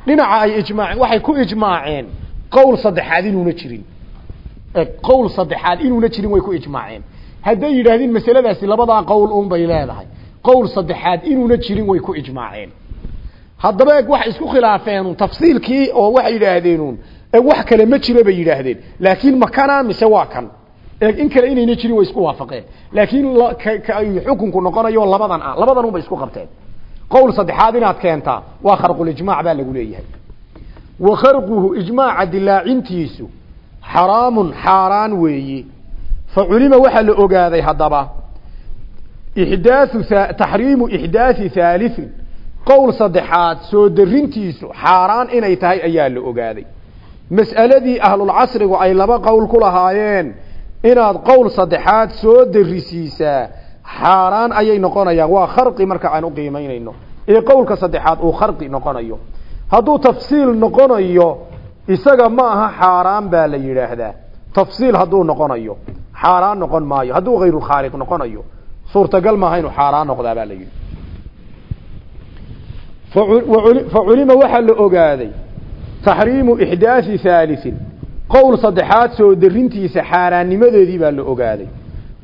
dhinaca ay ijmaaceen waxay ku ijmaaceen qowl saddexaad inuuna jirin qowl saddexaad inuuna jirin way ku ijmaaceen hadday yidhaahdeen masaladaasi labadaa qowl un bay leedahay qowl saddexaad inuuna jirin way ku ijmaaceen haddaba eeg waxay isku khilaafeen tafsiilkii oo waxay yidhaahdeen wax kale ma jiro bay yidhaahdeen laakiin makana mise waa kan eeg in kale inayna jirin way isku waafaqeen laakiin xukunku noqonayo labadan ah labadan un bay isku qabteen qowl saddexaad inaad keentaa waa kharqulijmaac baa lagu leeyahay ijmaaca dilaacintiisu xaraamun xaaraan weeyi. Fa culima waxaa la ogaaday haddaba ixdaathu taxriimu ixdaathi haaliin qowl saddexaad soo darintiisu xaaraan inay tahay ayaa la ogaaday. Mas'aladii ahlulcasrigu ay laba qowl ku lahaayeen inaad qowl saddexaad soo darisiisaa xaaraan ayay noqonayaan. Waa kharqi marka aan u qiimaynayno ee qowlka saddexaad uu kharqi noqonayo hadduu tafsiil noqonayo isaga ma aha xaaraan baa la yidhaahdaa. Tafsiil hadduu noqonayo xaaraan noqon maayo. Hadduu hayrulkhaaliq noqonayo suurtagal maaha inuu xaaraan noqdaa baa la yidhi. Fa culima waxaa la ogaaday taxriimu ixdaathi haaliin qowl saddexaad soo darintiisa xaaraannimadeedii baa la ogaaday.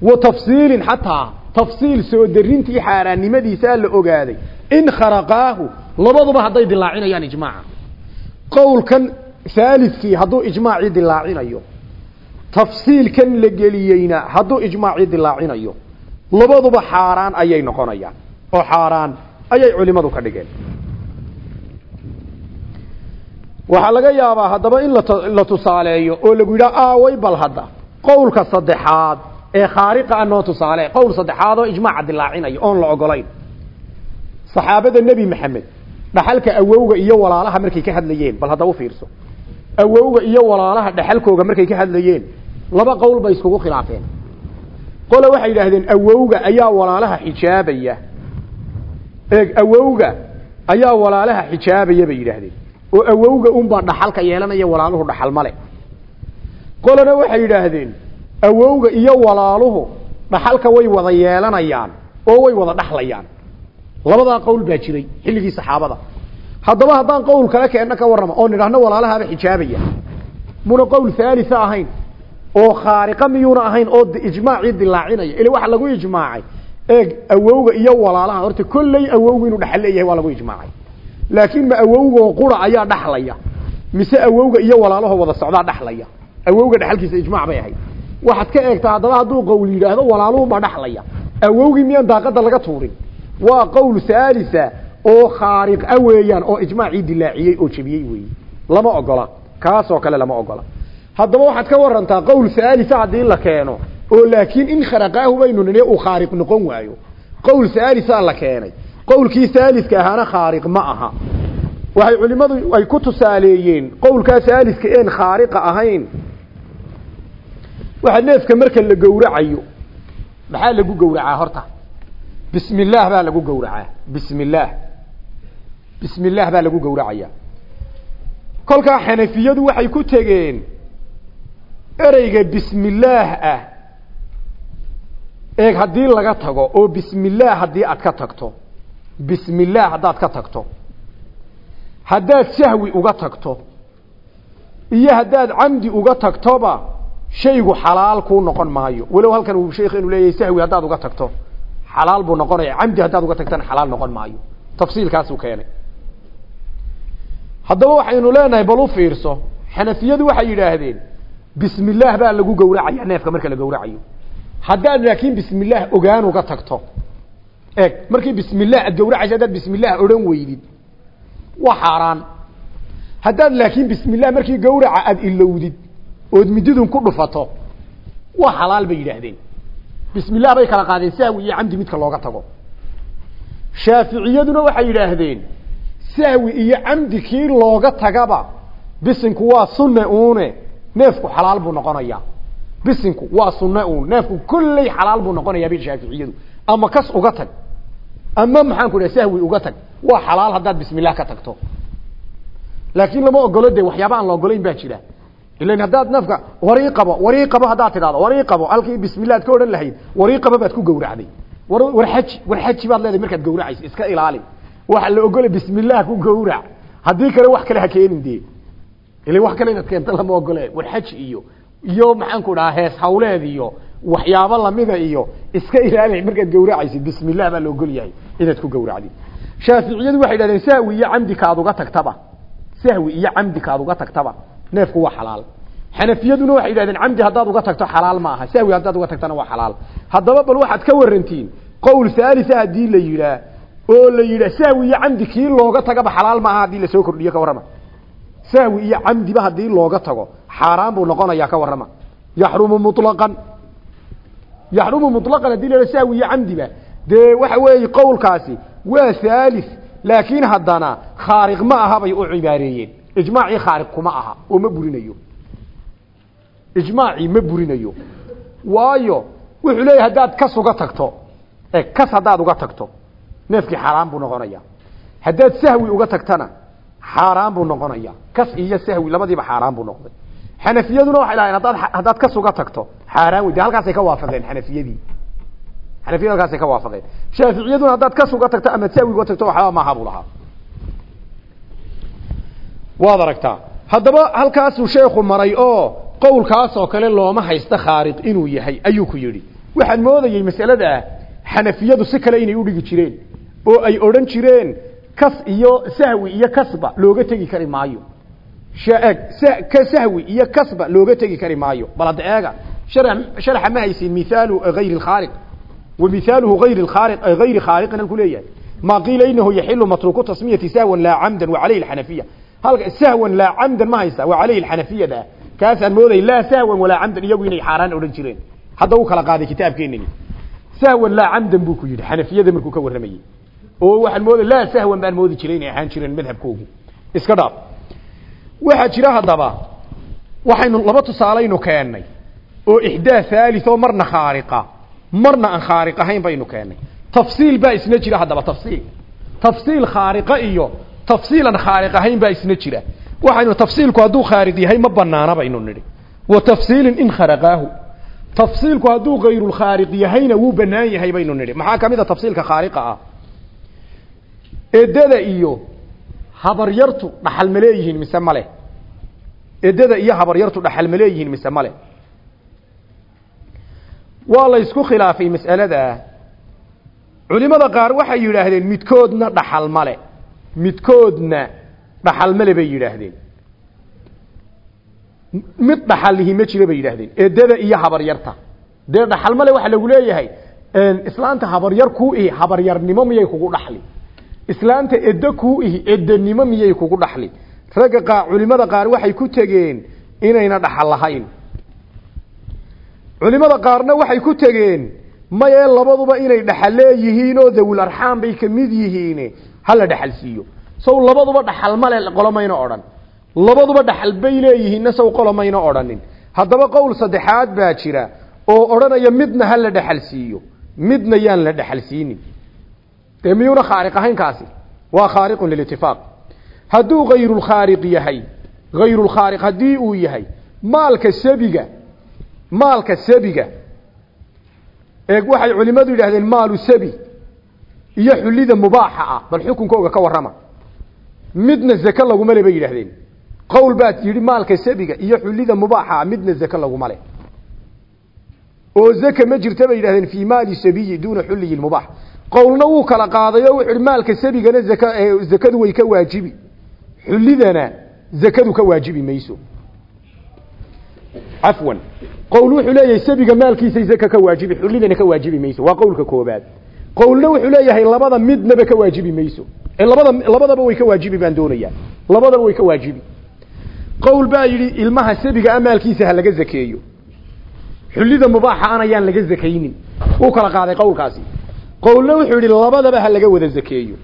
Wa tafsiilin xataa tafsiil soo darintii xaaraannimadiisaa la ogaaday. In kharaqaahu labaduba hadday dilaacinayaan ijmaaca. Qowlkan haalidkii hadduu ijmaacii dilaacinayo tafsiilkan la geliyeyna hadduu ijmaacii dilaacinayo labaduba xaaraan ayay noqonayaan. Oo xaaraan ayay culimadu ka dhigeen. Waxaa laga yaabaa haddaba in la tusaaleeyo oo lagu yidhaha aaway bal hadda. Qowlka saddexaad ee khaariqa a noo tusaale qowl saddexaad oo ijmaaca dilaacinaya oon la ogolayn. Saxaabada nebi maxamed dhaxalka awowga iyo walaalaha markay ka hadlayeen. Bal hadda u fiirso. Awowga iyo walaalaha dhaxalkooga markay ka hadlayeen laba qowl bay iskugu khilaafeen. Qole waxay yidhaahdeen awowga ayaa walaalaha xijaabaya. Eeg awowga ayaa walaalaha xijaabaya bay yidhaahdeen. Oo awowga unbaa dhaxalka yeelanaya walaaluhu dhaxal male qolena waxay yidhaahdeen awowga iyo walaaluhu dhaxalka way wada yeelanayaan oo way wada dhaxlayaan labadaa qowl baa jiray xilligii saxaabada. Haddaba haddaan qowl kale keenna ka warrama oo nidhaahno walaalahaaba xijaabaya muna qowl haalisa ahayn oo khaariqa miyuuna ahayn oo ijmaacii dilaacinaya ila waxa lagu ijmaacay eeg awowga iyo walaalaha horta kolley awowgu inuu dhaxal leeyahay waa lagu ijmaacay. Laakiin ma awowgoo qura ayaa dhaxlaya mise awowga iyo walaalaho wada socdaa dhaxlaya? Awowga dhaxalkiisa ijmaac bay ahayd. Waxaad ka eegtaa haddaba hadduu qowl yidhaahdo walaaluhu ma dhaxlaya. Awowgii miyaan daaqada laga tuurin waa qowl haalisa oo khaariq a weeyaan oo ijmaacii dilaaciyey oo jebiyey weeye lama ogola. Kaasoo kale lama ogola. Haddaba waxaad ka warantaa qowl haalisa haddii la keeno oo laakiin in kharaqaahu baynu nine uu khaariq noqon waayo. Qowl haalisa la keenay. Qowlkii haaliska ahaana khaariq ma aha. Waxay culimadu ay ku tusaaleeyeen qowlkaas haaliska een khaariqa ahayn. Waxa neefka marka la gowracayo. Maxaa lagu gowracaa horta bismi illaah baa lagu gowracaa. Bismi illaah bismi illaah baa lagu gowracaya kolkaa xanafiyadu waxay ku tegeen ereyga illaah ah. Eeg haddii laga tago oo bismi illaah haddii aad ka tagto. Bismi illaah haddaad ka tagto. Haddaad sahwi uga tagto. Iyo haddaad camdi uga tagtoba shaygu xalaal kuu noqon maayo. Walow halkan uu sheekheenu leeyahay sahwi haddaad uga tagto xalaal buu noqonaya. Camdi haddaad uga tagtana xalaal noqon maayo. Tafsiilkaasuu keenay. Haddaba waxaynu leenahay bal u fiirso xanafiyadu waxay yidhaahdeen bismi illaah baa lagu gowracaya neefka marka la gowracayo. Haddaad laakiin bismi illaah ogaan uga tagto eeg markii bismi illah aad gawracaysa haddaad bismi illah odhan weydid waa xaaraan. Haddaad laakiin bismi illah markii gawraca aada ilowdid ood mididun ku dhufato waa xalaal bay yidhaahdeen bismi illah bay kala qaadeen sahwi iyo camdi midka looga tago. Shaaficiyaduna waxay yidhaahdeen sahwi iyo camdi kii looga tagaba bisinku waa sunne uune neefku xalaal buu noqonayaa. Bisinku waa sunne uun neefku kolley xalaal buu noqonayaa bay shaaficiyadu ama kas uga tag. Ama maxaan ku dhaha sahwi uga tag. Waa xalaal haddaad bismillah ka tagto. Laakiin lama ogolo de waxyaaba aan la ogolayn baa jira ilan haddaad nafka warii qabo warii qabo haddaad tidhahdo warii qabo halkii bismillah ad ka odhan lahayd warii qabo baad ku gawracday war war xaji war xaji baad leedahay markaad gawracayso iska ilaali waxa la ogolay bismillah ku gawrac haddii kale wax kale ha keenin dee. Ila wax kale inaad keento lama ogole. War xaji iyo iyo maxaan ku dhahaa hees hawleed iyo waxyaabo lamida iyo iska ilaali markaad gawracaysid bismillah baa la ogol yahay inaad ku gawracdid shaaficiyadu waxay dhahdeen sahwi iyo camdi kaad uga tagtaba. Sahwi iyo camdi kaad uga tagtaba neefku waa xalaal. Xanafiyaduna waxay yidhahdeen camdi haddaad uga tagto xalaal ma aha sahwi haddaad uga tagtana waa xalaal. Haddaba bal waxaad ka warantiin qowl haalisa haddii la yidhaah oo la yidhaah sahwi iyo camdi kii looga tagaba xalaal ma aha haddii la soo kordhiyo ka warrama. Sahwi iyo camdiba haddii looga tago xaaraan buu noqonayaa ka warrama. Yaxrumu muطlaqan yaxrumu muطlaqan haddii la yidhaha iyo camdiba. Dee waxa weeye qowlkaasi waa haalis laakiin haddana khaariq ma aha bay u cibaareeyeen ijmaacii khaariq kuma aha oo ma burinayo. Ijmaacii ma burinayo. Waayo wuxuu leeyahay haddaad kas uga tagto e kas haddaad uga tagto neefkii xaaraan buu noqonaya. Haddaad sahwi uga tagtana xaaraan buu noqonaya. Kas iyo sahwi labadiiba xaaraan buu noqday. Xanafiyaduna waxay dhahaen haddaad haddaad kas uga tagto xaaraan wey de halkaasay ka waafaqeen xanafiyadii. Xanafiyada halkaasay ka waafaqeen. Shaaficiyaduna haddaad kas uga tagto ama sahwi uga tagto waxba maaha buu lahaa waad aragtaa. Haddaba halkaasuu sheekhu maray oo qowlkaas oo kale looma haysto khaariq inuu yahay ayuu ku yidhi. Waxaan moodayey masalada xanafiyadu si kale inay udhigi jireen oo ay odhan jireen kas iyo sahwi iyo kasba looga tegi kari maayo. Ka sahwi iyo kasba looga tegi kari maayo. Bal hadda eega sharaxa ma haysin mithaalu hayri lkhaaliq wa mithaaluhu hayri lkhaaliq hayri khaaliqin halku leeyahay. Ma qiila inahu yaxilu matruku tasmiyati sahwan laa camdan wa calayhi alxanafiya halka sahwan laa camdan ma haysa wa calayhi alxanafiyada kaasaan mooday laa sahwan walaa camdan iyagu inay xaaraan odhan jireen. Hadda u kala qaaday kitaabkeenani sahwan laa camdan buu ku yidhi. Xanafiyada markuu ka warramayey oo waxaan mooday laa sahwan baan moodi jiray ahaan jireen madhabkoogu. Iska dhaaf. Waxaa jira haddaba waxaynu laba tusaalaynu keennay oo ixdaa haalis oo marna khaariqa. Marna aan khaariq ahayn baynu keennay tafsiil baa isna jira haddaba tafsiil. Tafsiil khaariqa iyo tafsiilan khaariq ahayn baa isna jira. Waxaynu tafsiilku hadduu khaariq yahay ma banaana baynu nidhi. Wa tafsiilin in kharaqaahu. Tafsiilku hadduu kayrulkhaariq yahayna wuu banaan yahay baynu nidhi. Maxaa ka mid a tafsiilka khaariqa ah? Edada iyo habaryartu dhaxal ma mise male edada iyo habaryartu dhaxal ma leeyihiin mise male waa la isku khilaafay mas'alada. Culimada qaar waxay yidhaahdeen midkoodna dhaxal male midkoodna dhaxal male bay yidhaahdeen. Mid dhaxalihi ma jiro bay yidhaahdeen. Edada iyo habaryarta. Dee dhaxal male waxa lagu leeyahay islaanta habaryar kuu ihi habaryarnimo miyay kugu dhaxli? Islaanta eddo kuu ihi edanimo miyay kugu dhaxli? Ragga qaar culimada qaar waxay ku tegeen inayna dhaxal lahayn. Culimada qaarna waxay ku tegeen maye labaduba inay dhaxal leeyihiin oo dawul arxaam bay ka mid yihiin hala dhaxal sow labaduba dhaxal male qolomayna odhan. Labaduba dhaxal bay leeyihiinna sow qolomayna odhanin. Haddaba qowl saddexaad baa jira oo odhanaya midna hala dhaxal siiyo. Midna yaan la dhaxal siinin. Dee miyuuna khaariq ahayn kaasi? Waa khaariqun lilitifaaq hadduu hayrulkhaariq yahay hayrulkhaariq haddii uu yahay maalka sabiga maalka sabiga eeg waxay culimmadu yidhahdeen maalu sabi iyo xullida mubaaxa ah bal xukunkooga ka warrama. Midna zake laguma le bay yidhahdeen qowl baad yidhi maalka sabiga iyo xullida mubaaxa ah midna zake laguma le oo zaka ma jirta bay yidhahdeen fii maali sabiyi duuna xulliyi mubaax qowlna wuu kala qaaday oo wuxu uhi maalka sabigana zaka zakadu way ka waajibi. Xullidana zakadu ka waajibi mayso. Cafwan qowl wuxuu leeyahay sabiga maalkiisay zaka ka waajibi xullidana ka waajibi mayso. Waa qowlka koobaad qowlna wuxuu leeyahay labada midnaba ka waajibi mayso. Labada labadaba way ka waajibi baan doonayaa labadaba way ka waajibi. Qowl baa yidhi ilmaha sabiga a maalkiisa ha laga zakeeyo. Xullida mubaaxa an ayaan laga zakaynin. Wuu kala qaaday qowlkaasi. Qowlna wuxuu yidhi labadaba ha laga wada zakeeyo.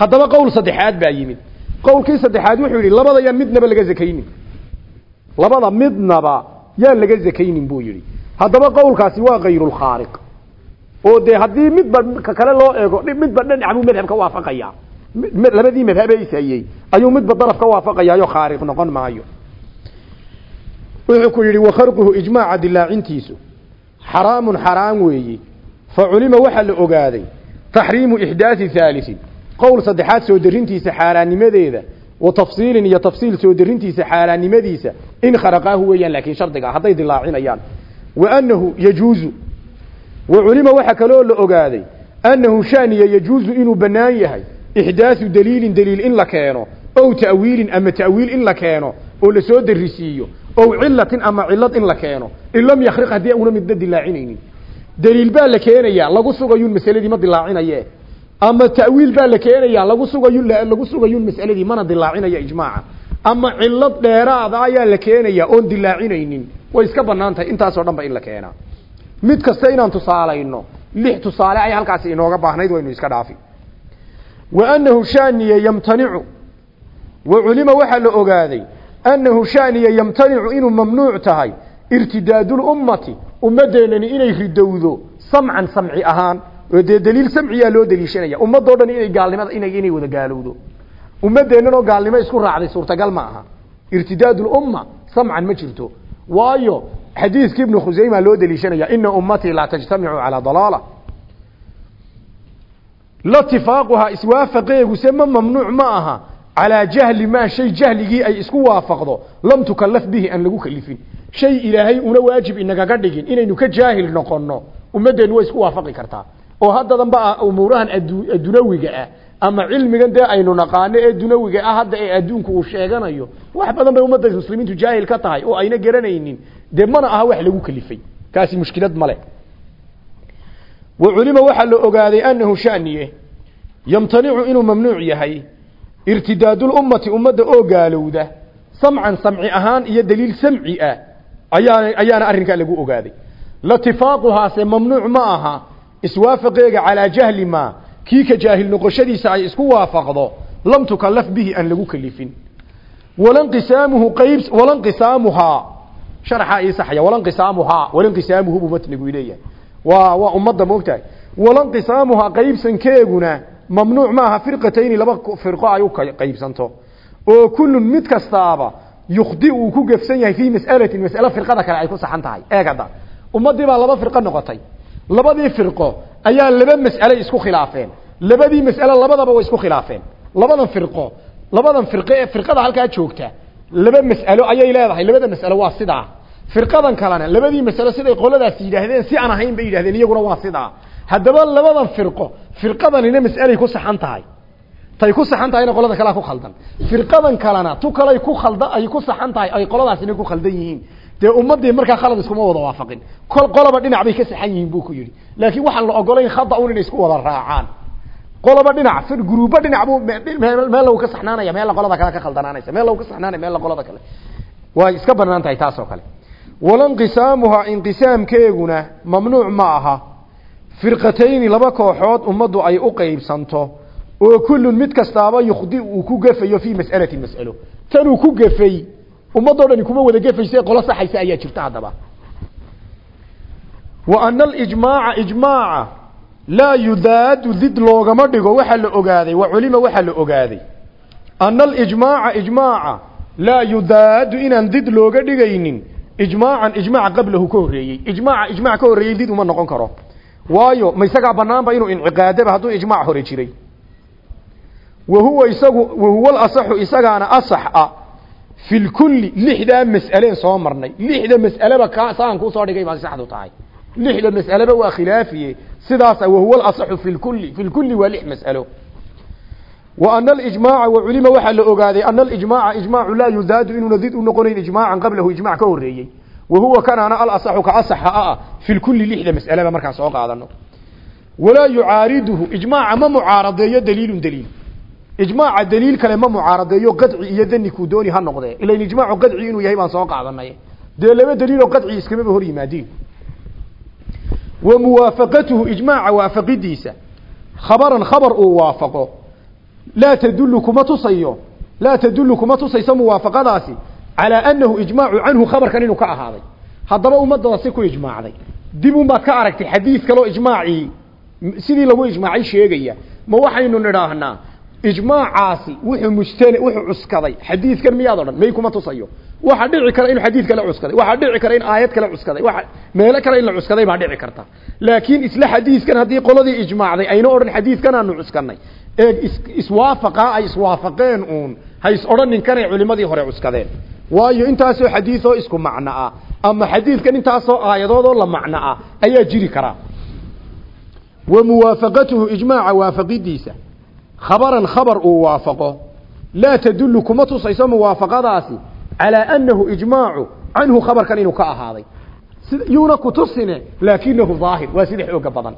Haddaba qowl saddexaad baa yimid. Qowlkii saddexaad wuxuu yidhi labada yaan midnaba laga zakaynin. Labada midnaba yaan laga zakaynin buu yidhi. Haddaba qowlkaasi waa kayrulkhaariq oo dee haddii midba ka kale loo eego midba dhinacbuu madhab ka waafaqaya. Labadii madhabe ishayey ayuu midba daraf ka waafaqayaayo khaariq noqon maayo. Wuxuu ku yidhi wakharquhu ijmaaca dilaacintiisu xaraamun xaraam weeyi. Fa culima waxaa la ogaaday taxriimu ixdaasi haalisin qowl saddexaad soo darintiisa xaaraannimadeeda wa tafsiilin iyo tafsiil soo darintiisa xaaraannimadiisa in kharaqaahu weeyaan laakiin shardiga hadday dilaacinayaan wa annahu yajuuzu wa culima waxaa kaloo la ogaaday annahu shaniya yajuuzu inuu bannaan yahay ixdaasu daliilin daliil in la keeno ow ta'wiilin ama ta'wiil in la keeno oo la soo darisiiyo ow cilatin ama cilad in la keeno. In lam yakriq haddii una midna dilaacinaynin daliil baa la keenayaa lagu sugayuun masaladii ma dilaacinaye. Ama ta'wiil baa la keenayaa lagu sugayu lagu sugayuun masaladii mana dilaacinaya ijmaaca. Ama cilad dheeraada ayaa la keenayaa oon dilaacinaynin way iska bannaan tahay intaasoo dhan ba in la keenaa mid kasta inaan tusaalayno lix tusaale ay halkaasi inooga baahnayd waynu iska dhaafi. Wa annahu shaniya yamtanicu. Wa culima waxaa la ogaaday annahu shaniya yamtanicu inuu mamnuuc tahay irtidaadulummati ummaddeenani inay ridowdo samcan samci ahaan oo dee daliil samciyaa loo daliishanaya ummadoo dhan inay gaalnimada inay inay wada gaalowdo. Ummaddeennan oo gaalnimo isku raacday suurtagal ma aha. Irtidaadulumma samcan ma jirto. Waayo loo daliishanaya ina ummatii laa tajtamicu calaa dalaala. Latifaaquhaa iswaafaqeeguse ma mamnuuc ma aha. Calaa jahli maa shay jahligii ay isku waafaqdo lam tukalaf bihi aan lagu kalifin shay ilaahay una waajib inagaga dhigin inaynu ka jaahil noqonno. Ummaddeenu way isku waafaqi kartaa. Oo umuurahan addunawiga ah ama cilmigan dee aynu naqaano ee dunawiga ah hadda ee adduunku uu sheeganayo wax badan bay ummadda muslimiintu jaahil ka tahay oo ayna garanaynin. Dee mana aha wax lagu kalifay. Kaasi mushkilad male wa culima waxaa la ogaaday annahu shaniye yamtanicu inuu mamnuuc yahay irtidaadulummati ummadda oo gaalowda samcan samci ahaan iyo daliil samci ah ayaa ayaana arrinkaa lagu ogaaday. Latifaaquhaase mamnuuc ma aha iswaafaqeega calaa jahli maa kii ka jaahil noqoshadiisa ay isku waafaqdo lam tukalaf bihi aan lagu kalifin. Walanqisaamuhu qayb walanqisaamuhaa sharaxaa ii saxaya walanqisaamuhaa walanqisaamuhu buu matnigu leeyahay. Waa waa ummadda moogtahay walanqisaamuhaa qaybsankeeguna mamnuuc maaha firqatayni laba firqo ay u qaybsanto oo kullun mid kastaaba yukhdi uu ku gefsan yahay fii mas'alatin mas'alo firqada kale ay ku saxan tahay. Eegada ummaddii baa laba firqo noqotay labadii firqo ayaa laba mas'ale isku khilaafeen. Labadii mas'ale labadaba way isku khilaafeen. Labadan firqo labadan firqo ee firqada halkaa joogta. Laba mas'alo ayay leedahay labada mas'alo waa sidaa. Firqadan kalena labadii mas'alo siday qoladaas yidhaahdeen si aan ahayn bay yidhahdeen iyaguna waa sidaa. Haddaba labadan firqo firqadanina mas'alay ku saxan tahay. Tay ku saxan tahayna qolada kalea ku khaldan. Firqadan kalena tu kalay ku khalda ay ku saxan tahay ay qoladaasina ku khaldan yihiin dee ummadii markaa khalad iskuma wada waafaqin. Kol qoloba dhinac bay ka saxan yihiin buu ku yidhi. Laakiin waxaan la ogolayn khada un inay isku wada raacaan. Qoloba dhinac fir guruuba dhinac buu meel lagu ka saxnaanaya meel qolada kale ka khaldanaanaysa meel lagu ka saxnaanaya meel qolada kale. Way iska bannaan tahay taas kale. Walanqisaamuhaa inqisaamkeeguna mamnuuc ma aha. Firqatayni laba kooxood ummaddu ay u qaybsanto oo kullun mid kastaaba yukhdi uu ku gefayo fii mas'alati mas'alo. Tanuu ku gefay ummadoo dhani kuma wada gefayse qolo saxaysa ayaa jirta haddaba. Wa ana alijmaaca ijmaaca laa yudaadu did loogama dhigo waxaa la ogaaday wa culima waxaa la ogaaday. Ana alijmaaca ijmaaca laa yudaadu inaan did looga dhigaynin ijmaacan ijmaac qablahu ka horreeyey. Ijmaaca ijmaac ka horreeyey did uma noqon karo. Waayo ma isagaa banaanba inuu inciqaadaba hadduu ijmaac hore jiray. Wa huwa isagu wahuwa alasaxu isagaana asax fi lkulli lixdaa mas'aleen soo marnay. Lixda mas'aleba ka saan kuusoo dhigay baa saxdu tahay. Lixda mas'aleba waa khilaafiye. Sidaasa wahuwa alasaxu fi lkulli fi lkulli waa lix mas'alo. Wa ana alijmaaca wa culima waxaa la ogaaday ana alijmaaca ijmaacu laa yudaadu inuuna did u noqonayn ijmaacan qablahu ijmac ka horreeyey. Wa huwa kanaana alasaxu ka asaxa ah fi lkulli lixda mas'aleba markaan soo qaadano. Walaa yucaariduhu ijmaaca ma mucaaradeeyo daliilun daliil ijmaaca daliil kale ma mucaaradeeyo qadci iyo dani kuu dooni ha noqdee. Ilan ijmaacu qadci inuu yahay baan soo qaadanay. Dee laba daliiloo qadci iskamaba hor yimaadiin wa muwaafaqatuhu ijmaaca waafaqidiisa. Khabaran khabar uu waafaqo. Laa tadullu kuma tusayo. Laa tadullu kuma tusayso muwaafaqadaasi. Calaa annahu ijmaacu canhu khabarkan inuu ka ahaaday. Haddaba ummaddaasi ku ijmaacday. Dib unbaad ka aragtay xadiid kaloo ijmaacii sidii lagu ijmaacay sheegaya. Ma waxaynu nidhaahnaa ijmaacaasi wuxuu mujtana wuxuu cuskaday. Xadiidkan miyaad odhan may kuma tusayo. Waxaa dhici kara inuu xadiid kale cuskaday waxaa dhici kara in aayad kale cuskaday waa meelo kale in la cuskaday baa dhici karta. Laakiin isla xadiidkan haddii qoladii ijmaacday ayna odhan xadiidkan aanu cuskanay. Ee iswaafaqaa ay iswaafaqeen uun ha is odhanin kanay culimadii hore cuskadeen. Waayo intaasoo xadiidoo isku macno ah ama xadiidkan intaasoo aayadoodoo la macno ah ayaa jiri karaa wa muwaafaqatuhu ijmaaca waafaqidiisa khabaran khabar uu waafaqo. Laa tadullu kuma tusayso muwaafaqadaasi calaa annahu ijmaacu canhu khabarkan inuu ka ahaaday. Yuuna kutusine laakinahu daahir waa sida xooga badan.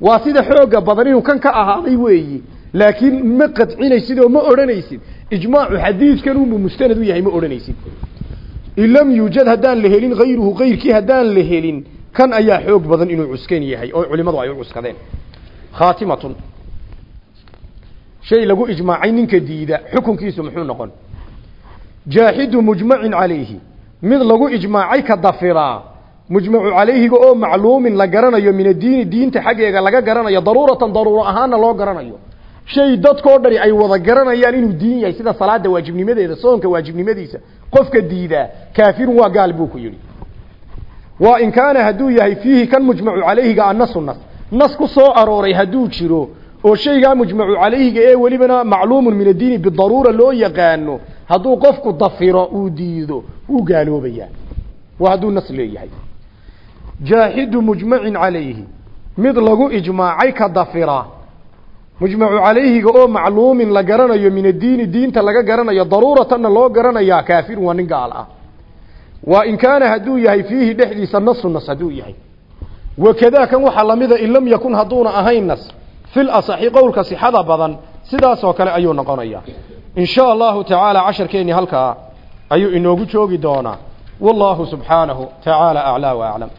Waa sida xooga badan inuu kan ka ahaaday weeyi. Laakiin ma qadcinaysid oo ma odhanaysid. Ijmaacu xadiidkan unbuu mustanad u yahay ma odhanaysid. In lam yuujad haddaan la helin hayruhu kayrkii haddaan la helin kan ayaa xoog badan inuu cuskan yahay oo culimadu ay u cuskadeen. Khaatimatun shay lagu ijmaacay ninka diida xukunkiisu muxuu noqon? Jaaxidu mujmacin calayhi. Mid lagu ijmaacay ka dafiraa mujmacu calayhiga oo macluumin la garanayo min addiini diinta xaggeega laga garanayo daruuratan daruuro ahaana loo garanayo. Shay dadkoo dhani ay wada garanayaan inuu diin yahay sida salaada waajibnimadeeda soonka waajibnimadiisa. Qofka diidaa kaafirun waa gaal buu ku yidhi. Waa in kaana hadduu yahay fiihi kan mujmacu calayhiga annasu nas. Nas ku soo arooray hadduu jiro oo shaygaa mujmacu calayhiga ee welibana macluumun min addiini bidaruura loo yaqaano hadduu qofku dafiro uu diido wuu gaaloobayaa. Waa hadduu nas leeyahay. Jaaxidu mujmacin calayhi. Mid lagu ijmaacay ka dafira. Mujmacu calayhiga oo macluumin la garanayo min addiini diinta laga garanayo daruuratanna loo garanayaa kaafirun waa nin gaal ah. Waa in kaana hadduu yahay fiihi dhexdiisa nasu nas hadduu yahay. Wakadaa kan waxaa lamida in lam yakun hadduuna ahayn nas fil asaxi qowlka sixada badan sidaasoo kale ayuu noqonayaa in sha allahu tacaala casharkeenni halkaa ayuu inoogu joogi doonaa wallahu subxaanahu tacaala aclaa wa aclam